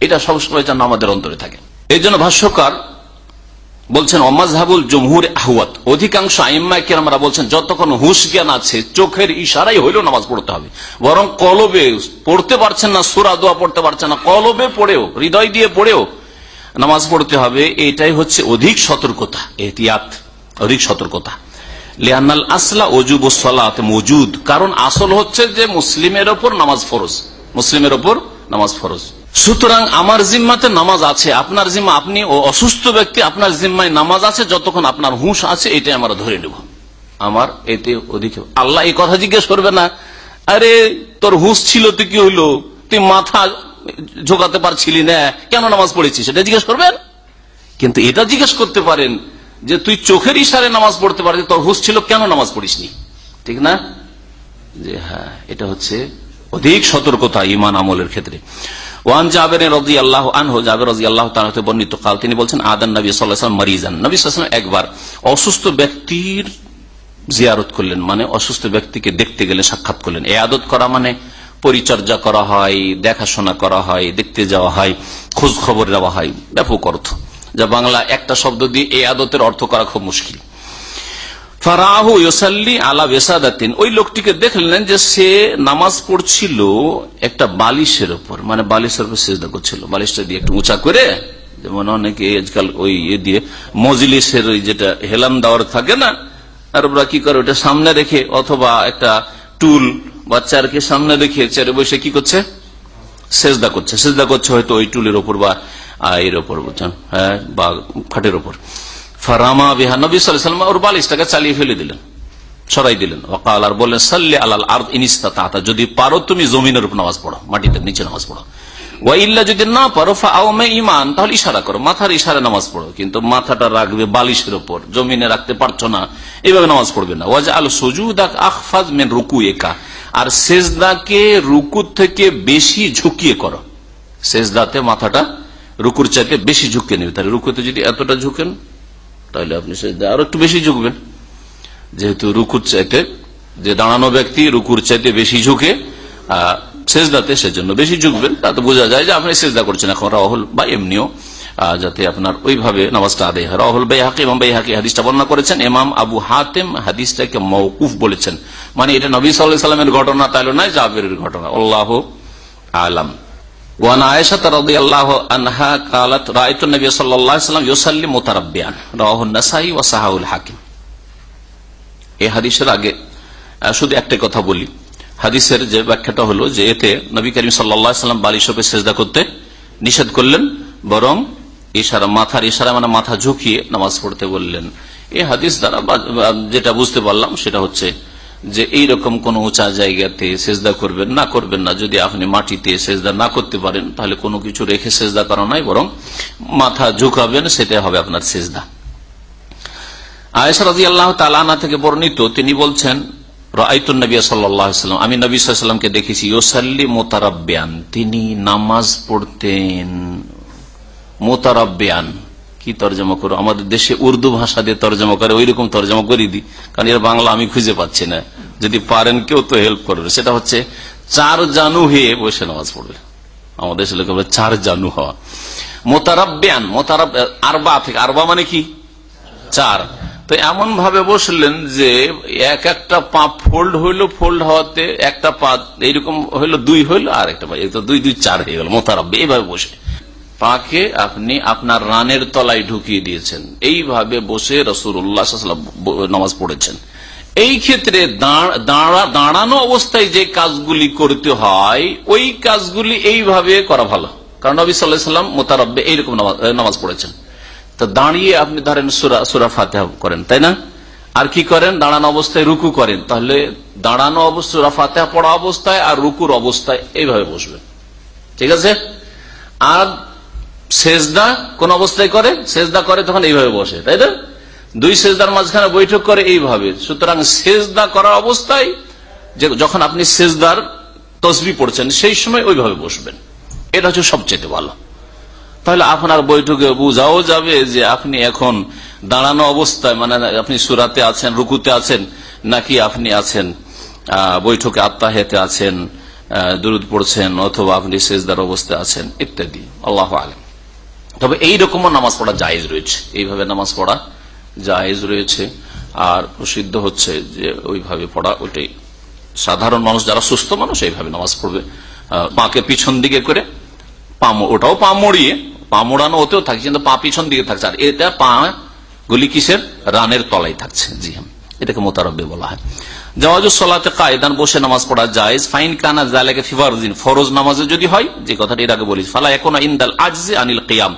এটা সবসময় যেন আমাদের অন্তরে থাকে। এই জন্য ভাষ্যকার বলছেন, অমাজহাবুল জমহুর আহওয়াত। অধিকাংশ আইম্মাকে আমরা বলছেন, যতক্ষণ হুশ জ্ঞান আছে, চোখের ইশারাই হইলেও নামাজ পড়তে হবে। বরং কলবে পড়তে পারছেন না, সুরা, দোয়া পড়তে পারছেন না, কলবে পড়েও, হৃদয় দিয়ে পড়েও নামাজ পড়তে হবে, এটাই হচ্ছে অধিক সতর্কতা, এহতিয়াত, অধিক সতর্কতা। লিয়ান্নাল আসলা অজুব সালাত মজুদ, কারণ আসল হচ্ছে যে মুসলিমের ওপর নামাজ ফরজ, মুসলিমের ওপর নামাজ ফরজ। সুতরাং আমার জিম্মাতে নামাজ আছে, আপনার জিম্মা আপনি অসুস্থ ব্যক্তি আপনার জিম্মায় নামাজ আছে, যতক্ষণ আপনার হুঁশ আছে, এটাই আমরা ধরে নেব। আমার এতে অধিক আল্লাহ এই কথা জিজ্ঞেস করবে না, আরে, তোর হুঁশ ছিল তুই কি হইল? তুই মাথা ঝোকাতে পারছিলি না, কেন নামাজ পড়েছিস? সেটা জিজ্ঞেস করবেন? কিন্তু এটা জিজ্ঞেস করতে পারেন যে, তুই চোখের ইশারে নামাজ পড়তে পারবি, তোর হুশ ছিল কেন নামাজ পড়িসনি? ঠিক না? যে হ্যাঁ এটা হচ্ছে অধিক সতর্কতা ইমান আমলের ক্ষেত্রে। ওয়ান জাবের রাজি আল্লাহ আনহু, জাবের রাজি আল্লাহ তাআলা বর্ণিত কাল, তিনি বলছেন, আদান নবী সাল্লাল্লাহু মারিজান। নবী ওয়াসাল্লাম একবার অসুস্থ ব্যক্তির জিয়ারত করলেন মানে অসুস্থ ব্যক্তিকে দেখতে গেলে সাক্ষাৎ করলেন। এ আদত করা মানে পরিচর্যা করা হয়, দেখাশোনা করা হয়, দেখতে যাওয়া হয় খোঁজ খবর দেওয়া হয়। ব্যাপক অর্থ। যা বাংলা একটা শব্দ দিয়ে এই আদতের অর্থ করা খুব মুশকিল। ফারাহু ইউসাল্লি আলা বেসাদাতিন। ওই লোকটিকে দেখলেন যে সে নামাজ পড়ছিল একটা বালিশের উপর মানে বালিশের উপর সেজদা করছিল। বালিশটা দিয়ে একটু উঁচা করে, যেমন অনেকে আজকাল ওই ইয়ে দিয়ে মজলিসের ওই যেটা হেলান দেওয়ার থাকে না, আর ওরা কি করে ওটা সামনে রেখে, অথবা একটা টুল বাচ্চারকে সামনে রেখে চেয়ারে বসে কি করছে? সেজদা করছে। সেজদা করছে হয়তো ওই টুলের ওপর বা এর ওপর বুঝছেন? হ্যাঁ বা খাটের ওপর ফারামা বিহা, নবী সাল্লাম ওর বালিশটাকে চালিয়ে ফেলে দিলেন, সরাই দিলেন। ওকাল আর বললেন, সাল্লি আলাল আর ইনিস্তা যদি পারো তুমি জমিনের উপর নামাজ পড়ো, মাটিতে নিচে নামাজ পড়ো। ওয়াইল্লা যদি না পারো ফাউমে ইমান তাহলে ইশারা করো, মাথার ইশারা নামাজ পড়ো। কিন্তু মাথাটা রাখবে বালিশের ওপর জমিনে রাখতে পারছ না এইভাবে নামাজ পড়বে না। ওয়াজ আল সজুদাক আখফাজ মেন রুকু একা আর সেজদাকে রুকুর থেকে বেশি ঝুঁকিয়ে করো। সেজদাতে মাথাটা রুকুর চাইতে বেশি ঝুঁকে নেবে। তাহলে রুকুতে যদি এতটা ঝুঁকেন তাহলে আপনি আরও একটু বেশি ঝুঁকবেন। যেহেতু রুকুর চাইতে যে দাঁড়ানো ব্যক্তি রুকুর চাইতে বেশি ঝুঁকে সেজদাতে সেজন্য বেশি ঝুঁকবেন। তাতে বোঝা যায় যে আপনি সেজদা করছেন এখন রাহুল বা এমনিও যাতে আপনার ওইভাবে নামাজটা আদায় হয়। রাহুল বাই হাকি এবং বাই হাকি হাদিসটা বর্ণনা করেছেন। এমাম আবু হাতেম হাদিসটাকে মৌকুফ বলেছেন। মানে এটা নবী সাল্লাহ সাল্লামের ঘটনা তাইলে নয় জাবের ঘটনা। আল্লাহ আলাম। وعن عائشة رضي الله عنها قالت رأيت النبي صلى الله عليه وسلم يصلي متربعا رواه النسائي وصححه الحاكم এই হাদিসের আগে আহ, শুধু একটা কথা বলি হাদিসের যে ব্যাখ্যাটা হলো যে এতে নবী করিম সাল্লাম বালিশকে সেজদা করতে নিষেধ করলেন বরং ইশারা মাথার ইশারা মানে মাথা ঝুঁকিয়ে নামাজ পড়তে বললেন এই হাদিস দ্বারা বা- বা- যেটা বুঝতে পারলাম সেটা হচ্ছে যে এই রকম কোন উঁচা জায়গাতে সেজদা করবেন, না করবেন না। যদি আপনি মাটিতে সেজদা না করতে পারেন, তাহলে কোনো কিছু রেখে সেজদা করা নয় বরং মাথা ঝুঁকাবেন, সেটাই হবে আপনার সেজদা। আয়েশা রাজি আল্লাহ তালানা থেকে বর্ণিত, তিনি বলছেন নবী সাল্লাম আমি নবী দেখেছি ইয়োসাল্লি মোতারাব্যান তিনি নামাজ পড়তেন মোতারাব্যান কি তর্জমা করো? আমাদের দেশে উর্দু ভাষা দিয়ে তর্জমা করে ওই রকম তর্জমা করে দি। কারণ এর বাংলা আমি খুঁজে পাচ্ছি না। যদি পারেন কেউ তো হেল্প করবে। সেটা হচ্ছে, চার জানু হয়ে বসে নামাজ পড়বে। আমাদের দেশের লোক চার জানু হওয়া। মোতারাব্যান মোতারাব, আরবা থেকে, আরবা মানে কি? চার। তো এমন ভাবে বসলেন যে, এক একটা পা ফোল্ড হইল ফোল্ড হওয়াতে একটা পা এইরকম হইল, দুই হইল আর একটা পা। এই তো দুই দুই, চার হয়ে গেল, মোতারাব্বে। এইভাবে বসে। পাকে আপনি আপনার রানের তলায় ঢুকিয়ে দিয়েছেন। এইভাবে বসে রসুল্লাহ নামাজ পড়েছেন। এই ক্ষেত্রে দাঁড়- দাঁড়া- দাঁড়ানো অবস্থায় যে কাজগুলি করতে হয়, ওই কাজগুলি এইভাবে করা ভালো। কারণ নবী সাল্লাম মোতারব্বে এইরকম নামাজ- পড়েছেন। তো দাঁড়িয়ে আপনি ধরেন সুরা সুরা ফাতেহা করেন, তাই না? আর কি করেন? দাঁড়ানো অবস্থায় রুকু করেন। তাহলে দাঁড়ানো অবস্থা সুরা ফাতেহা পড়া অবস্থায় আর রুকুর অবস্থায় এইভাবে বসবেন। ঠিক আছে? আর সেজদা কোন অবস্থায় করে? সেজদা করে তখন এইভাবে বসে, তাই না দুই সেজদার মাঝখানে বৈঠক করে এইভাবে। সুতরাং সেজদা করার অবস্থায় যখন আপনি সেজদার তসবি পড়ছেন, সেই সময় ওইভাবে বসবেন। এটা হচ্ছে সবচেয়ে ভালো। তাহলে আপনার বৈঠকে বোঝাও যাবে যে আপনি এখন দাঁড়ানো অবস্থায় মানে আপনি সুরাতে আছেন, রুকুতে আছেন, নাকি আপনি আছেন বৈঠকে আত্মাহেতে আছেন দুরুদ পড়ছেন, অথবা আপনি সেজদার অবস্থায় আছেন, ইত্যাদি। আল্লাহ আলম। তবে এই রকমও নামাজ পড়া জায়েজ রয়েছে। এইভাবে নামাজ পড়া জায়েজ রয়েছে। আর প্রসিদ্ধ হচ্ছে যে ওইভাবে পড়া ওইটাই সাধারণ মানুষ যারা সুস্থ মানুষ এইভাবে নামাজ পড়বে। পাকে পিছন দিকে করে পা ওটাও পা মড়িয়ে, পা মোড়ানো ওতেও থাকছে, কিন্তু পা পিছন দিকে থাকছে। আর এটা পা গুলি কিসের? রানের তলায় থাকছে। জি হ্যাঁ। এটাকে মোতারব্বে বলা হয়। জওয়াজ সলাতে কায়দান বসে নামাজ পড়া যায় ফাইন কানা জালেকে ফিফারুদ্দিন ফরোজ নামাজে যদি হয়, যে কথাটি এর আগে বলিস ফালা এখন ইন্দাল আজে আনিল কিয়াম।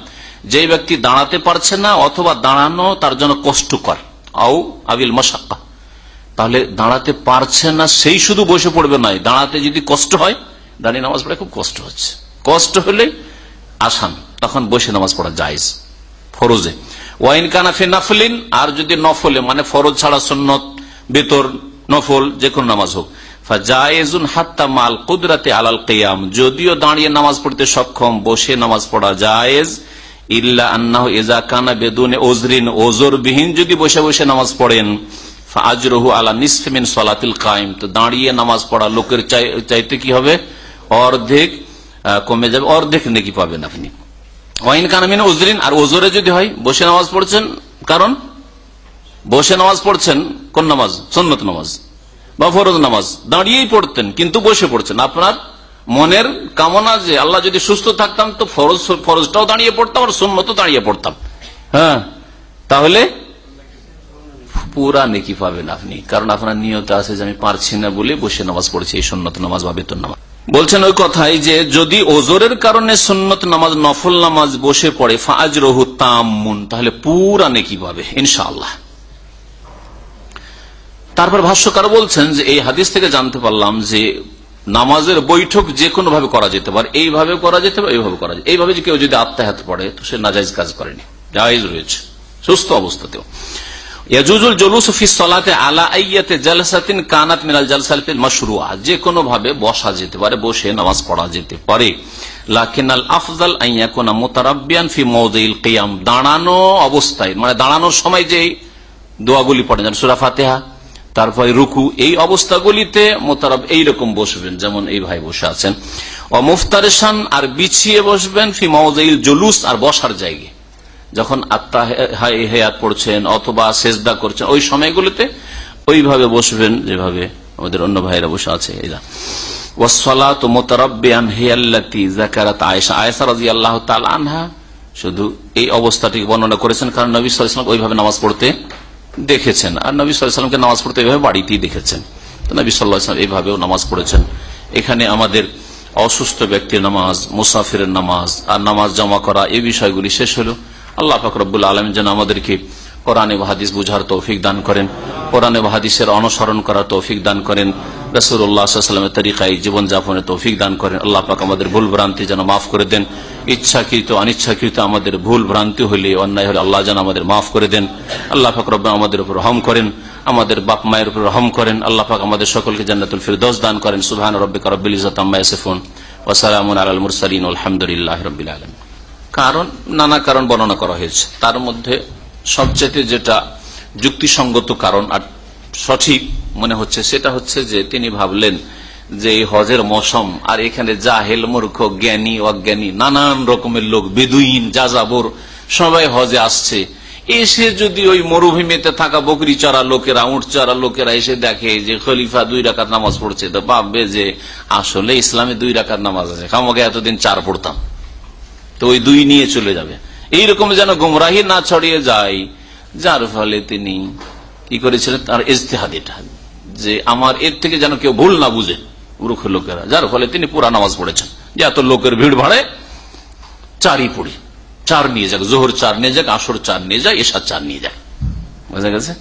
যে ব্যক্তি দাঁড়াতে পারছে না অথবা দাঁড়ানো তার জন্য কষ্টকর আউ আবিল মশাক্কা। তাহলে দাঁড়াতে পারছে না, সেই শুধু বসে পড়বে নয়, দাঁড়াতে যদি কষ্ট হয়, দাঁড়িয়ে নামাজ পড়া খুব কষ্ট হচ্ছে। কষ্ট হলে আসান, তখন বসে নামাজ পড়া জায়জ, ফরজে। ওয়াইন কানাফে নাফলিন, আর যদি নফলে মানে ফরজ ছাড়া সন্নত, বেতর, নফল যে কোনো নামাজ হোক। জায়েজুন হাত্তা মাল কুদরাতে আলাল কেয়াম, যদিও দাঁড়িয়ে নামাজ পড়তে সক্ষম, বসে নামাজ পড়া জায়েজ, ইল্লা আন্নাহ এজা কানা বেদুনে ওজরিন ওজোর বিহীন যদি বসে বসে নামাজ পড়েন আজরহু আলা নিসফিমিন সলাতিল কায়েম। তো দাঁড়িয়ে নামাজ পড়া লোকের চাই- চাইতে কি হবে? অর্ধেক কমে যাবে, অর্ধেক নাকি পাবেন আপনি। ওয়াইন কানামিন ওজরিন আর ওজোরে যদি হয়, বসে নামাজ পড়ছেন, কারণ? বসে নামাজ পড়ছেন, কোন নামাজ? সন্নত নামাজ বা ফরজ নামাজ। দাঁড়িয়েই পড়তেন, কিন্তু বসে পড়ছেন। আপনার মনের কামনা যে আল্লাহ যদি সুস্থ থাকতাম, তো ফরজ, ফরজটাও দাঁড়িয়ে পড়তাম, আর সন্ন্যত দাঁড়িয়ে পড়তাম। হ্যাঁ? তাহলে পুরা নেকি পাবেন আপনি, কারণ আপনার নিয়ত আছে যে আমি পারছি না বলে বসে নামাজ পড়ছি, এই সন্ন্যত নামাজ বা বেতন নামাজ। বলছেন ওই কথাই যে, যদি ওজোরের কারণে সন্ন্যত নামাজ, নফল নামাজ বসে পড়ে ফাজ রহু তামুন তাহলে পুরা নেকি পাবে, ইনশাআল্লাহ। তারপর ভাষ্যকার বলছেন যে, এই হাদিস থেকে জানতে পারলাম যে, নামাজের বৈঠক যে কোনো ভাবে করা যেতে পারে এইভাবে করা যেতে পারে এইভাবে করা যায় এইভাবে যে কেউ যদি আত্মাহাত পড়ে তো সে নাজাইজ কাজ করেনি, জায়েজ রয়েছে, সুস্থ অবস্থাতেও। ইয়াজুজুল জলুস ফি সলাতে আলা আইয়াতে জালসাতিন কানাত মিনাল জালসাতিল মাশরুআ। যে কোনো ভাবে বসা যেতে পারে, বসে নামাজ পড়া যেতে পারে। লাকিন আল আফজাল আইয়াকুনা মোতারাবিয়ান ফি মৌদিল কিয়াম। দাঁড়ানো অবস্থায় মানে দাঁড়ানোর সময় যে দোয়াগুলি পড়েন সুরা ফাতেহা, তারপরে রুকু, এই অবস্থাগুলিতে মোতারব এইরকম বসবেন, যেমন এই ভাই বসে আছেন। অমুফতারেশান আর বিছিয়ে বসবেন ফি মৌদিল জুলুস আর বসার জায়গায়। যখন আত্মা হেয়াত পড়ছেন অথবা সেজদা করছেন, ওই সময়গুলোতে ওইভাবে বসবেন যেভাবে আমাদের অন্য ভাইরা বসে আছে এরা। ওয়াসসালাত মুতারাব্বিয়ান হিয়াল্লাতী যাকারাত আয়েশা। আয়েশা রাদিয়াল্লাহু তাআলা আনহা শুধু এই অবস্থাটি বর্ণনা করেছেন, কারণ নবী সাল্লাল্লাহু ওইভাবে নামাজ পড়তে দেখেছেন। আর নবী সাল্লাল্লাহু নামাজ পড়তে এইভাবে বাড়িতেই দেখেছেন। তো এইভাবেও নামাজ পড়েছেন। এখানে আমাদের অসুস্থ ব্যক্তির নামাজ, মুসাফিরের নামাজ, আর নামাজ জমা করা এই বিষয়গুলি শেষ হলো। আল্লাহ ফাকরবুল আলম যেন আমাদেরকে কোরআনে হাদিস বুঝার তৌফিক দান করেন, কোরআনে হাদিসের অনুসরণ করার তৌফিক দান করেন রসুর রসুল্লাহামের তরিকায় জীবনযাপনের তৌফিক দান করেন। আল্লাহ পাক আমাদের ভুল ভ্রান্তি যেন মাফ করে দেন, ইচ্ছাকৃত, অনিচ্ছাকৃত আমাদের ভুল ভ্রান্তি হলে, অন্যায় হলে আল্লাহ যেন আমাদের মাফ করে দেন। আল্লাহ পাক রব্বা আমাদের উপর রহম করেন, আমাদের বাপ মায়ের উপর রহম করেন। আল্লাহ পাক আমাদের সকলকে জান্নাতুল ফিরদৌস দান করেন। সুবহান রব্বিকা রব্বিল ইজ্জাতি আম্মা ইয়াসিফুন, ওয়া সালামুন মুরসালিন আলহামদুলিল্লাহি রাব্বিল কারণ, নানা কারণ বর্ণনা করা হয়েছে। তার মধ্যে সবচেয়ে যেটা যুক্তিসঙ্গত কারণ আর সঠিক মনে হচ্ছে, সেটা হচ্ছে যে তিনি ভাবলেন যে এই হজের মৌসুম আর এখানে জাহেল, মূর্খ, জ্ঞানী, অজ্ঞানী, নানান রকমের লোক, বেদুইন, যাযাবর, সবাই হজে আসছে। এসে যদি ওই মরুভূমিতে থাকা বকরি চড়া লোকেরা উঁট চড়া লোকেরা এসে দেখে যে খলিফা দুই রাকাত নামাজ পড়ছে, তো ভাববে যে আসলে ইসলামে দুই রাকাত নামাজ আছে। আমাকে এতদিন চার পড়তাম। তো ওই দুই নিয়ে চলে যাবে। এইরকম যেন গুমরাহি না ছড়িয়ে যায়, যার ফলে তিনি কি করেছিলেন? তার ইজতেহাদ এটা যে আমার এর থেকে যেন কেউ ভুল না বুঝে, মূর্খ লোকেরা। যার ফলে তিনি পুরা নামাজ পড়েছেন। যে এত লোকের ভিড় ভাড়ে চারই পড়ি। চার নিয়ে যাক, জোহর চার নিয়ে যাক, আসর চার নিয়ে যায় এসা চার নিয়ে যায়। বোঝা গেছে?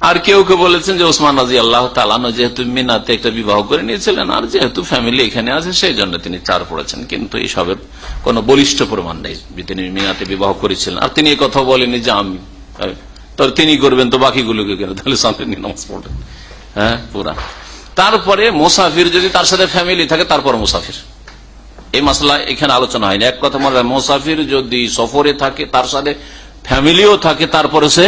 আর কেউ কেউ বলেছেন যে ওসমান রাজি আল্লাহ তালানো যেহেতু মিনাতে একটা বিবাহ করে নিয়েছিলেন, আর যেহেতু ফ্যামিলি এখানে আছে সেই জন্য তিনি চার পড়েছেন। কিন্তু এইসবের কোন বলিষ্ঠ প্রমাণ নেই তিনি মিনাতে বিবাহ করেছিলেন। আর তিনি কথা বলেনি যে আমি তো তিনি করবেন, তো বাকিগুলোকে কেন? তাহলে সামনে নামাজ পড়বেন। হ্যাঁ পুরা। তারপরে মোসাফির যদি তার সাথে ফ্যামিলি থাকে, তারপর মুসাফির। এই মশলা এখানে আলোচনা হয়নি। এক কথা মনে হয় মোসাফির যদি সফরে থাকে, তার সাথে ফ্যামিলিও থাকে, তারপরে সে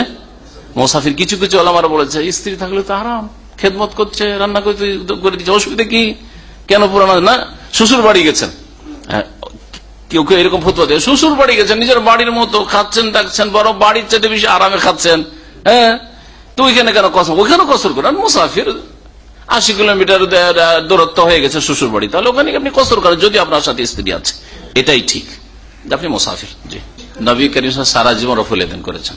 মোসাফির কিছু কিছু আলামারা বলেছে স্ত্রী থাকলে তো আরাম খেদমত করছে রান্না করতে করে দিচ্ছে অসুবিধা কি? কেন পুরানো না শ্বশুর বাড়ি গেছেন। হ্যাঁ, কেউ কেউ এরকম ফতুয়া দেয় শ্বশুর বাড়ি গেছেন নিজের বাড়ির মতো খাচ্ছেন ডাকছেন বড় বাড়ির চাইতে বেশি আরামে খাচ্ছেন। হ্যাঁ তো ওইখানে কেন কসর ওইখানে কসর করেন। মুসাফির আশি কিলোমিটার দূরত্ব হয়ে গেছে শ্বশুর বাড়ি তাহলে ওখানে আপনি কসর করেন যদি আপনার সাথে স্ত্রী আছে। এটাই ঠিক। আপনি মুসাফির জি। নবী করিম সারা জীবন রফুল করেছেন।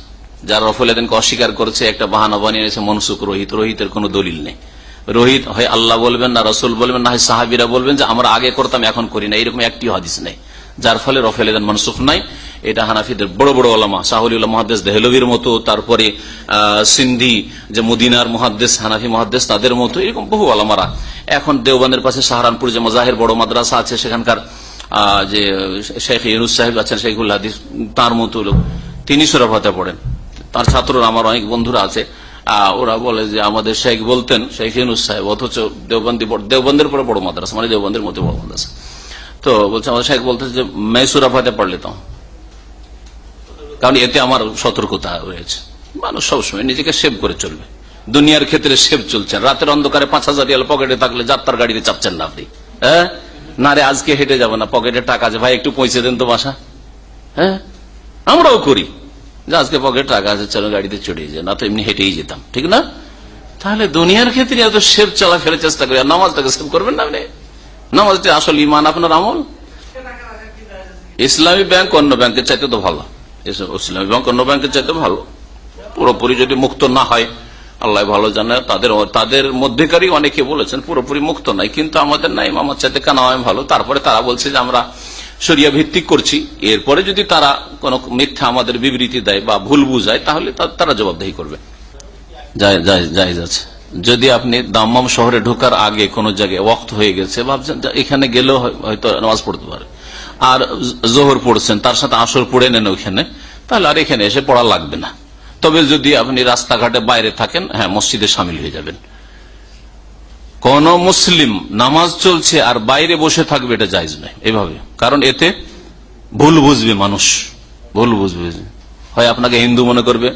যারা রফুল এদিনকে অস্বীকার করেছে, একটা বাহানা বানিয়ে নিয়েছে মনসুক রোহিত। রোহিতের কোন দলিল নেই। রোহিত হয় আল্লাহ বলবেন না, রসুল বলবেন না, হয় সাহাবিরা বলবেন যে, আমরা আগে করতাম, এখন করি না। এরকম একটি হাদিস নেই। যার ফলে রফেল এদান মনসুখ নাই। এটা হানাফিদের বড় বড় ওলামা, শাহুল মহাদেশ দেহলবির মতো, তারপরে সিন্ধি, যে মদিনার মহাদ্দেশ, হানাফি মহাদ্দেশ, তাদের মতো, এরকম বহু ওলামারা। এখন দেওবানের পাশে সাহারানপুর যে মজাহের বড় মাদ্রাসা আছে, সেখানকার যে শেখ ইনুস সাহেব আছেন শেখুল হাদিস, তার মতো লোক, তিনি সুরাফাতে পড়েন। তার ছাত্ররা আমার অনেক বন্ধুরা আছে ওরা বলে যে আমাদের শেখ বলতেন, শেখ ইনুস সাহেব, অথচ দেওবন্দি দেওবন্দের পরে বড় মাদ্রাসা মানে দেওবন্দের মধ্যে বড় মাদ্রাসা। তো বলছে, আমাদের শেখ বলতে যে মেসুরা ফাতে পড়লে তো? কারণ এতে আমার সতর্কতা রয়েছে। মানুষ সবসময় নিজেকে সেভ করে চলবে। দুনিয়ার ক্ষেত্রে সেভ চলছে। রাতের অন্ধকারে পাঁচ হাজার রিয়াল পকেটে থাকলে যাত্রার গাড়িতে চাপছেন না আপনি। হ্যাঁ? না রে, আজকে হেঁটে যাব না। পকেটে টাকা আছে। ভাই, একটু পৌঁছে দেন তো বাসা। হ্যাঁ? আমরাও করি। আজকে পকেটে টাকা আছে, চলো গাড়িতে চড়িয়ে যায় না তো এমনি হেঁটেই যেতাম, ঠিক না? তাহলে দুনিয়ার ক্ষেত্রে এত সেভ চলা ফেলে চেষ্টা করি, আর নামাজটাকে সেভ করবেন না আপনি? নামাজটি আসল ইমান আপনার আমল? ইসলামী ব্যাংক অন্য ব্যাংকের চাইতে তো ভালো। ইসলামী ব্যাংক অন্য ব্যাংকের চাইতে ভালো। পুরোপুরি যদি মুক্ত না হয়, আল্লাহ ভালো জানে, তাদের তাদের মধ্যেকারই অনেকে বলেছেন, পুরোপুরি মুক্ত নাই, কিন্তু আমাদের নাই, আমার চাইতে কেন ভালো। তারপরে তারা বলছে যে আমরা সরিয়া ভিত্তিক করছি। এরপরে যদি তারা কোন মিথ্যা আমাদের বিবৃতি দেয় বা ভুল বুঝায়, তাহলে তারা জবাবদাহি করবে। যদি আপনি দাম্মাম শহরে ঢোকার আগে কোন জায়গায় ওয়াক্ত হয়ে গেছে, ভাবছেন এখানে গেলেও হয়তো নামাজ পড়তে পারে। আর জোহর পড়ছেন, তার সাথে আসর পড়ে নেন ওইখানে, তাহলে আর এখানে এসে পড়া লাগবে না। তবে যদি আপনি রাস্তাঘাটে বাইরে থাকেন হ্যাঁ মসজিদে সামিল হয়ে যাবেন। কোন মুসলিম নামাজ চলছে আর বাইরে বসে থাকবে এটা জায়জ নয়। এভাবে। কারণ এতে ভুল বুঝবে মানুষ। ভুল বুঝবে। হয় আপনাকে হিন্দু মনে করবে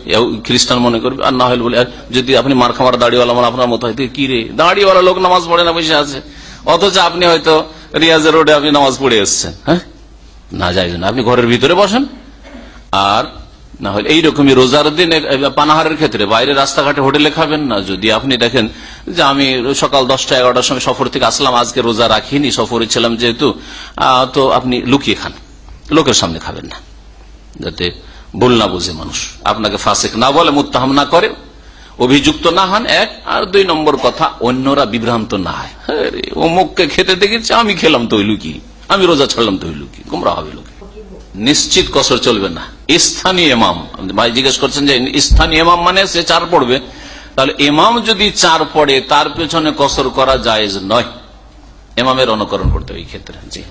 খ্রিস্টান মনে করবে, আর না হলে বলে যদি আপনি মার খামার দাড়িওয়ালা মানে আপনার মতো হয়তো কি রে? দাড়িওয়ালা লোক নামাজ পড়ে না, বসে আছে। অথচ আপনি হয়তো রিয়াজের রোডে আপনি নামাজ পড়ে এসছেন হ্যাঁ? না যাই আপনি ঘরের ভিতরে বসেন। আর না হলে এইরকমই রোজার দিন পানাহারের ক্ষেত্রে বাইরে রাস্তাঘাটে হোটেলে খাবেন না। যদি আপনি দেখেন যে আমি সকাল দশটা, এগারোটার সময় সফর থেকে আসলাম, আজকে রোজা রাখিনি, সফরে ছিলাম যেহেতু তো আপনি লুকিয়ে খান। লোকের সামনে খাবেন না। যাতে ভুল না বুঝে মানুষ। আপনাকে ফাসেক না বলে মুত্তাহাম না করে, অভিযুক্ত না হন এক, আর দুই নম্বর কথা, অন্যরা বিভ্রান্ত না হয়। অমুককে খেতে দেখেছি, আমি খেলাম তো ওই লুকি। আমি রোজা ছাড়লাম তো ওই লুকি। গুমরা হবে লোকে। নিশ্চিত কসর চলবে না। স্থানীয় ইমাম। ভাই জিজ্ঞেস করছেন যে, স্থানীয় এমাম মানে সে চার পড়বে? তাহলে এমাম যদি চার পড়ে, তার পেছনে কসর করা জায়েজ নয়। এমামের অনুকরণ করতে হবে এই ক্ষেত্রে। জি।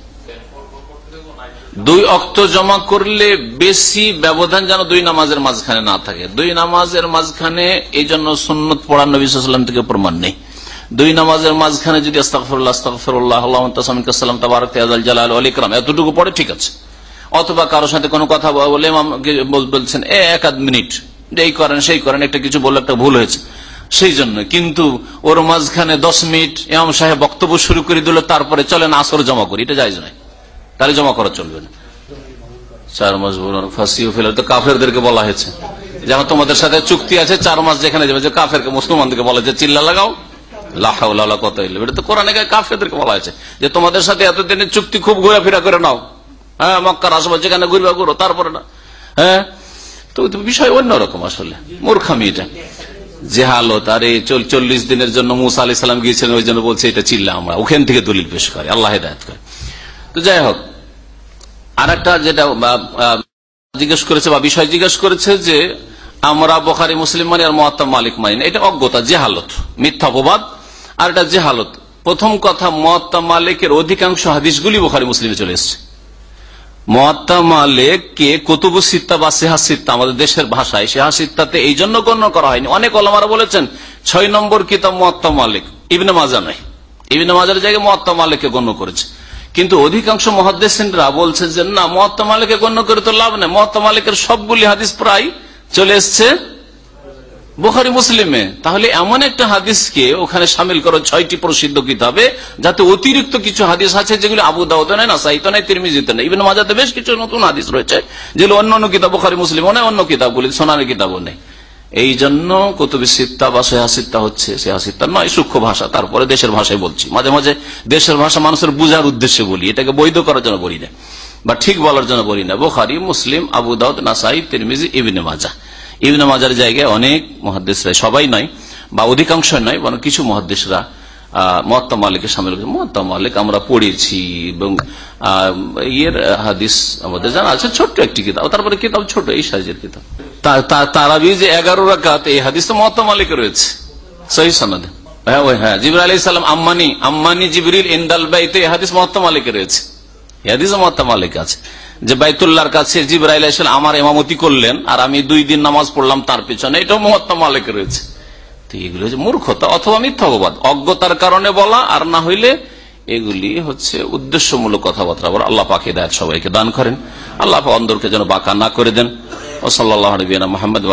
দুই অক্ত জমা করলে বেশি ব্যবধান যেন দুই নামাজের মাঝখানে না থাকে। দুই নামাজের মাঝখানে এই জন্য সুন্নত পড়ার নবী সাল্লাম থেকে প্রমাণ নেই। দুই নামাজের মাঝখানে যদি তাআলা সালাম, তাবারক তাআলা জালাল ইকরাম, এতটুকু পড়ে ঠিক আছে। অথবা কারোর সাথে কোনো কথা বলে বলছেন এক আধ মিনিট এই করেন সেই করেন, একটা কিছু বললে একটা ভুল হয়েছে। সেই জন্য কিন্তু ওর মাঝখানে দশ মিনিট ইমাম সাহেব বক্তব্য শুরু করে দিল, তারপরে চলেন আসর জমা করি। এটা যাইজ নয়। তাহলে জমা করা চলবে না। চার মাস বলুন ফাঁসিও ফেলে তো কাফেরদেরকে বলা হয়েছে যেমন তোমাদের সাথে চুক্তি আছে, চার মাস যেখানে যাবে যে কাফেরকে, মুসলমানদেরকে বলা হয়েছে চিল্লা লাগাও। লাহাউল্লাহ কত এটা তো কোরআনে কাফেরদেরকে বলা হয়েছে যে, তোমাদের সাথে এতদিনের চুক্তি খুব ঘোরাফেরা করে নাও। হ্যাঁ মক্কার আশপাশ যেখানে ঘুরবা ঘুরো, তারপরে না। হ্যাঁ? তো বিষয় অন্যরকম আসলে। মূর্খামি এটা জেহালত আরে চল- চল্লিশ দিনের জন্য মুসা আলি সাল্লাম গিয়েছিলেন, ওই জন্য বলছে, এটা চিল্লা আমরা। ওখান থেকে দলিল পেশ করে। আল্লাহ হেদায়ত করে। তো যাই হোক আর একটা যেটা জিজ্ঞেস করেছে বা বিষয় জিজ্ঞেস করেছে যে, আমরা বোখারি, মুসলিম মানি আর মহাত্মা মালিক মানি। এটা অজ্ঞতা জেহালত মিথ্যা অপবাদ। আর এটা জেহালত প্রথম কথা মহাত্মা মালিকের অধিকাংশ হাদিসগুলি বোখারি, মুসলিমে চলে এসছে। মহাত্মা মালিক কে সিত্তা বা সিত্তা আমাদের দেশের ভাষায় সিত্তাতে এই জন্য গণ্য করা হয়নি। অনেক অলমারা বলেছেন, ছয় নম্বর কিতাব মহাত্মা মালিক, ইবনে মাজা নয়। ইবনে মাজার জায়গায় মহাত্মা মালিককে গণ্য করেছে। কিন্তু অধিকাংশ মহাদ্দেশরা বলছে যে, না, মহাত্মা মালিককে গণ্য করে তো লাভ নেই। মহাত্মা মালিকের সবগুলি হাদিস প্রায় চলে এসছে বুখারি মুসলিমে। তাহলে এমন একটা হাদিসকে ওখানে সামিল করো, ছয়টি প্রসিদ্ধ কিতাবে, যাতে অতিরিক্ত কিছু হাদিস আছে যেগুলো আবু দাউদ নেই না সাহিত্য নেই, তিরমিজিতে নেই। ইভেন মাজাতে বেশ কিছু নতুন হাদিস রয়েছে, যেগুলো অন্য অন্য কিতাব, বুখারি মুসলিম নেই, অন্য কিতাবগুলি সোনার কিতাবও নেই। এই জন্য কতবি সিত্তা বা সেহাসিত্তা হচ্ছে সেহাসিত্তা নয়, সূক্ষ্ম ভাষা। তারপরে দেশের ভাষায় বলছি। মাঝে মাঝে দেশের ভাষা মানুষের বুঝার উদ্দেশ্যে বলি, এটাকে বৈধ করার জন্য বলি না, বা ঠিক বলার জন্য বলি না। বোখারি, মুসলিম, আবু দাউদ, নাসাই, তিরমিজি, ইবিনে মাজা। ইবিনে মাজার জায়গায় অনেক মহাদেশরা সবাই নয়, বা অধিকাংশ নয়, বরং কিছু মহাদেশরা মহাত্মা মালিকের সামিল মহাত্মা মালিক আমরা পড়েছি, এবং ইয়ের হাদিস আমাদের জানা আছে, ছোট্ট একটি কিতাব, তারপরে কিতাব ছোট, এই সাইজের কিতাব। তারাবি যে এগারো রাকাত, এই হাদিস তো মহাত্মা মালিক রয়েছে, সহি সনদে। হ্যাঁ ওই হ্যাঁ জিবর আলী আম্মানি আম্মানি জিবরিল হাদিস মহাত্মা মালিকের রয়েছে। হাদিস মহাত্মা মালিক আছে। যে বাইতুল্লাহর কাছে জিব্রাইল আসেন আমার এমামতি করলেন আর আমি দুই দিন নামাজ পড়লাম তার পেছনে, এটাও মহাত্মা মালিক রয়েছে। হচ্ছে মূর্খতা অথবা মিথ্যাবাদ। অজ্ঞতার কারণে বলা আর না হইলে এগুলি হচ্ছে উদ্দেশ্যমূলক কথাবার্তা। বলা আল্লাহ দেয় সবাইকে দান করেন। আল্লাহ অন্দরকে যেন বাঁকা না করে দেন। ও সাল্লাহ নবীনা মোহাম্মদ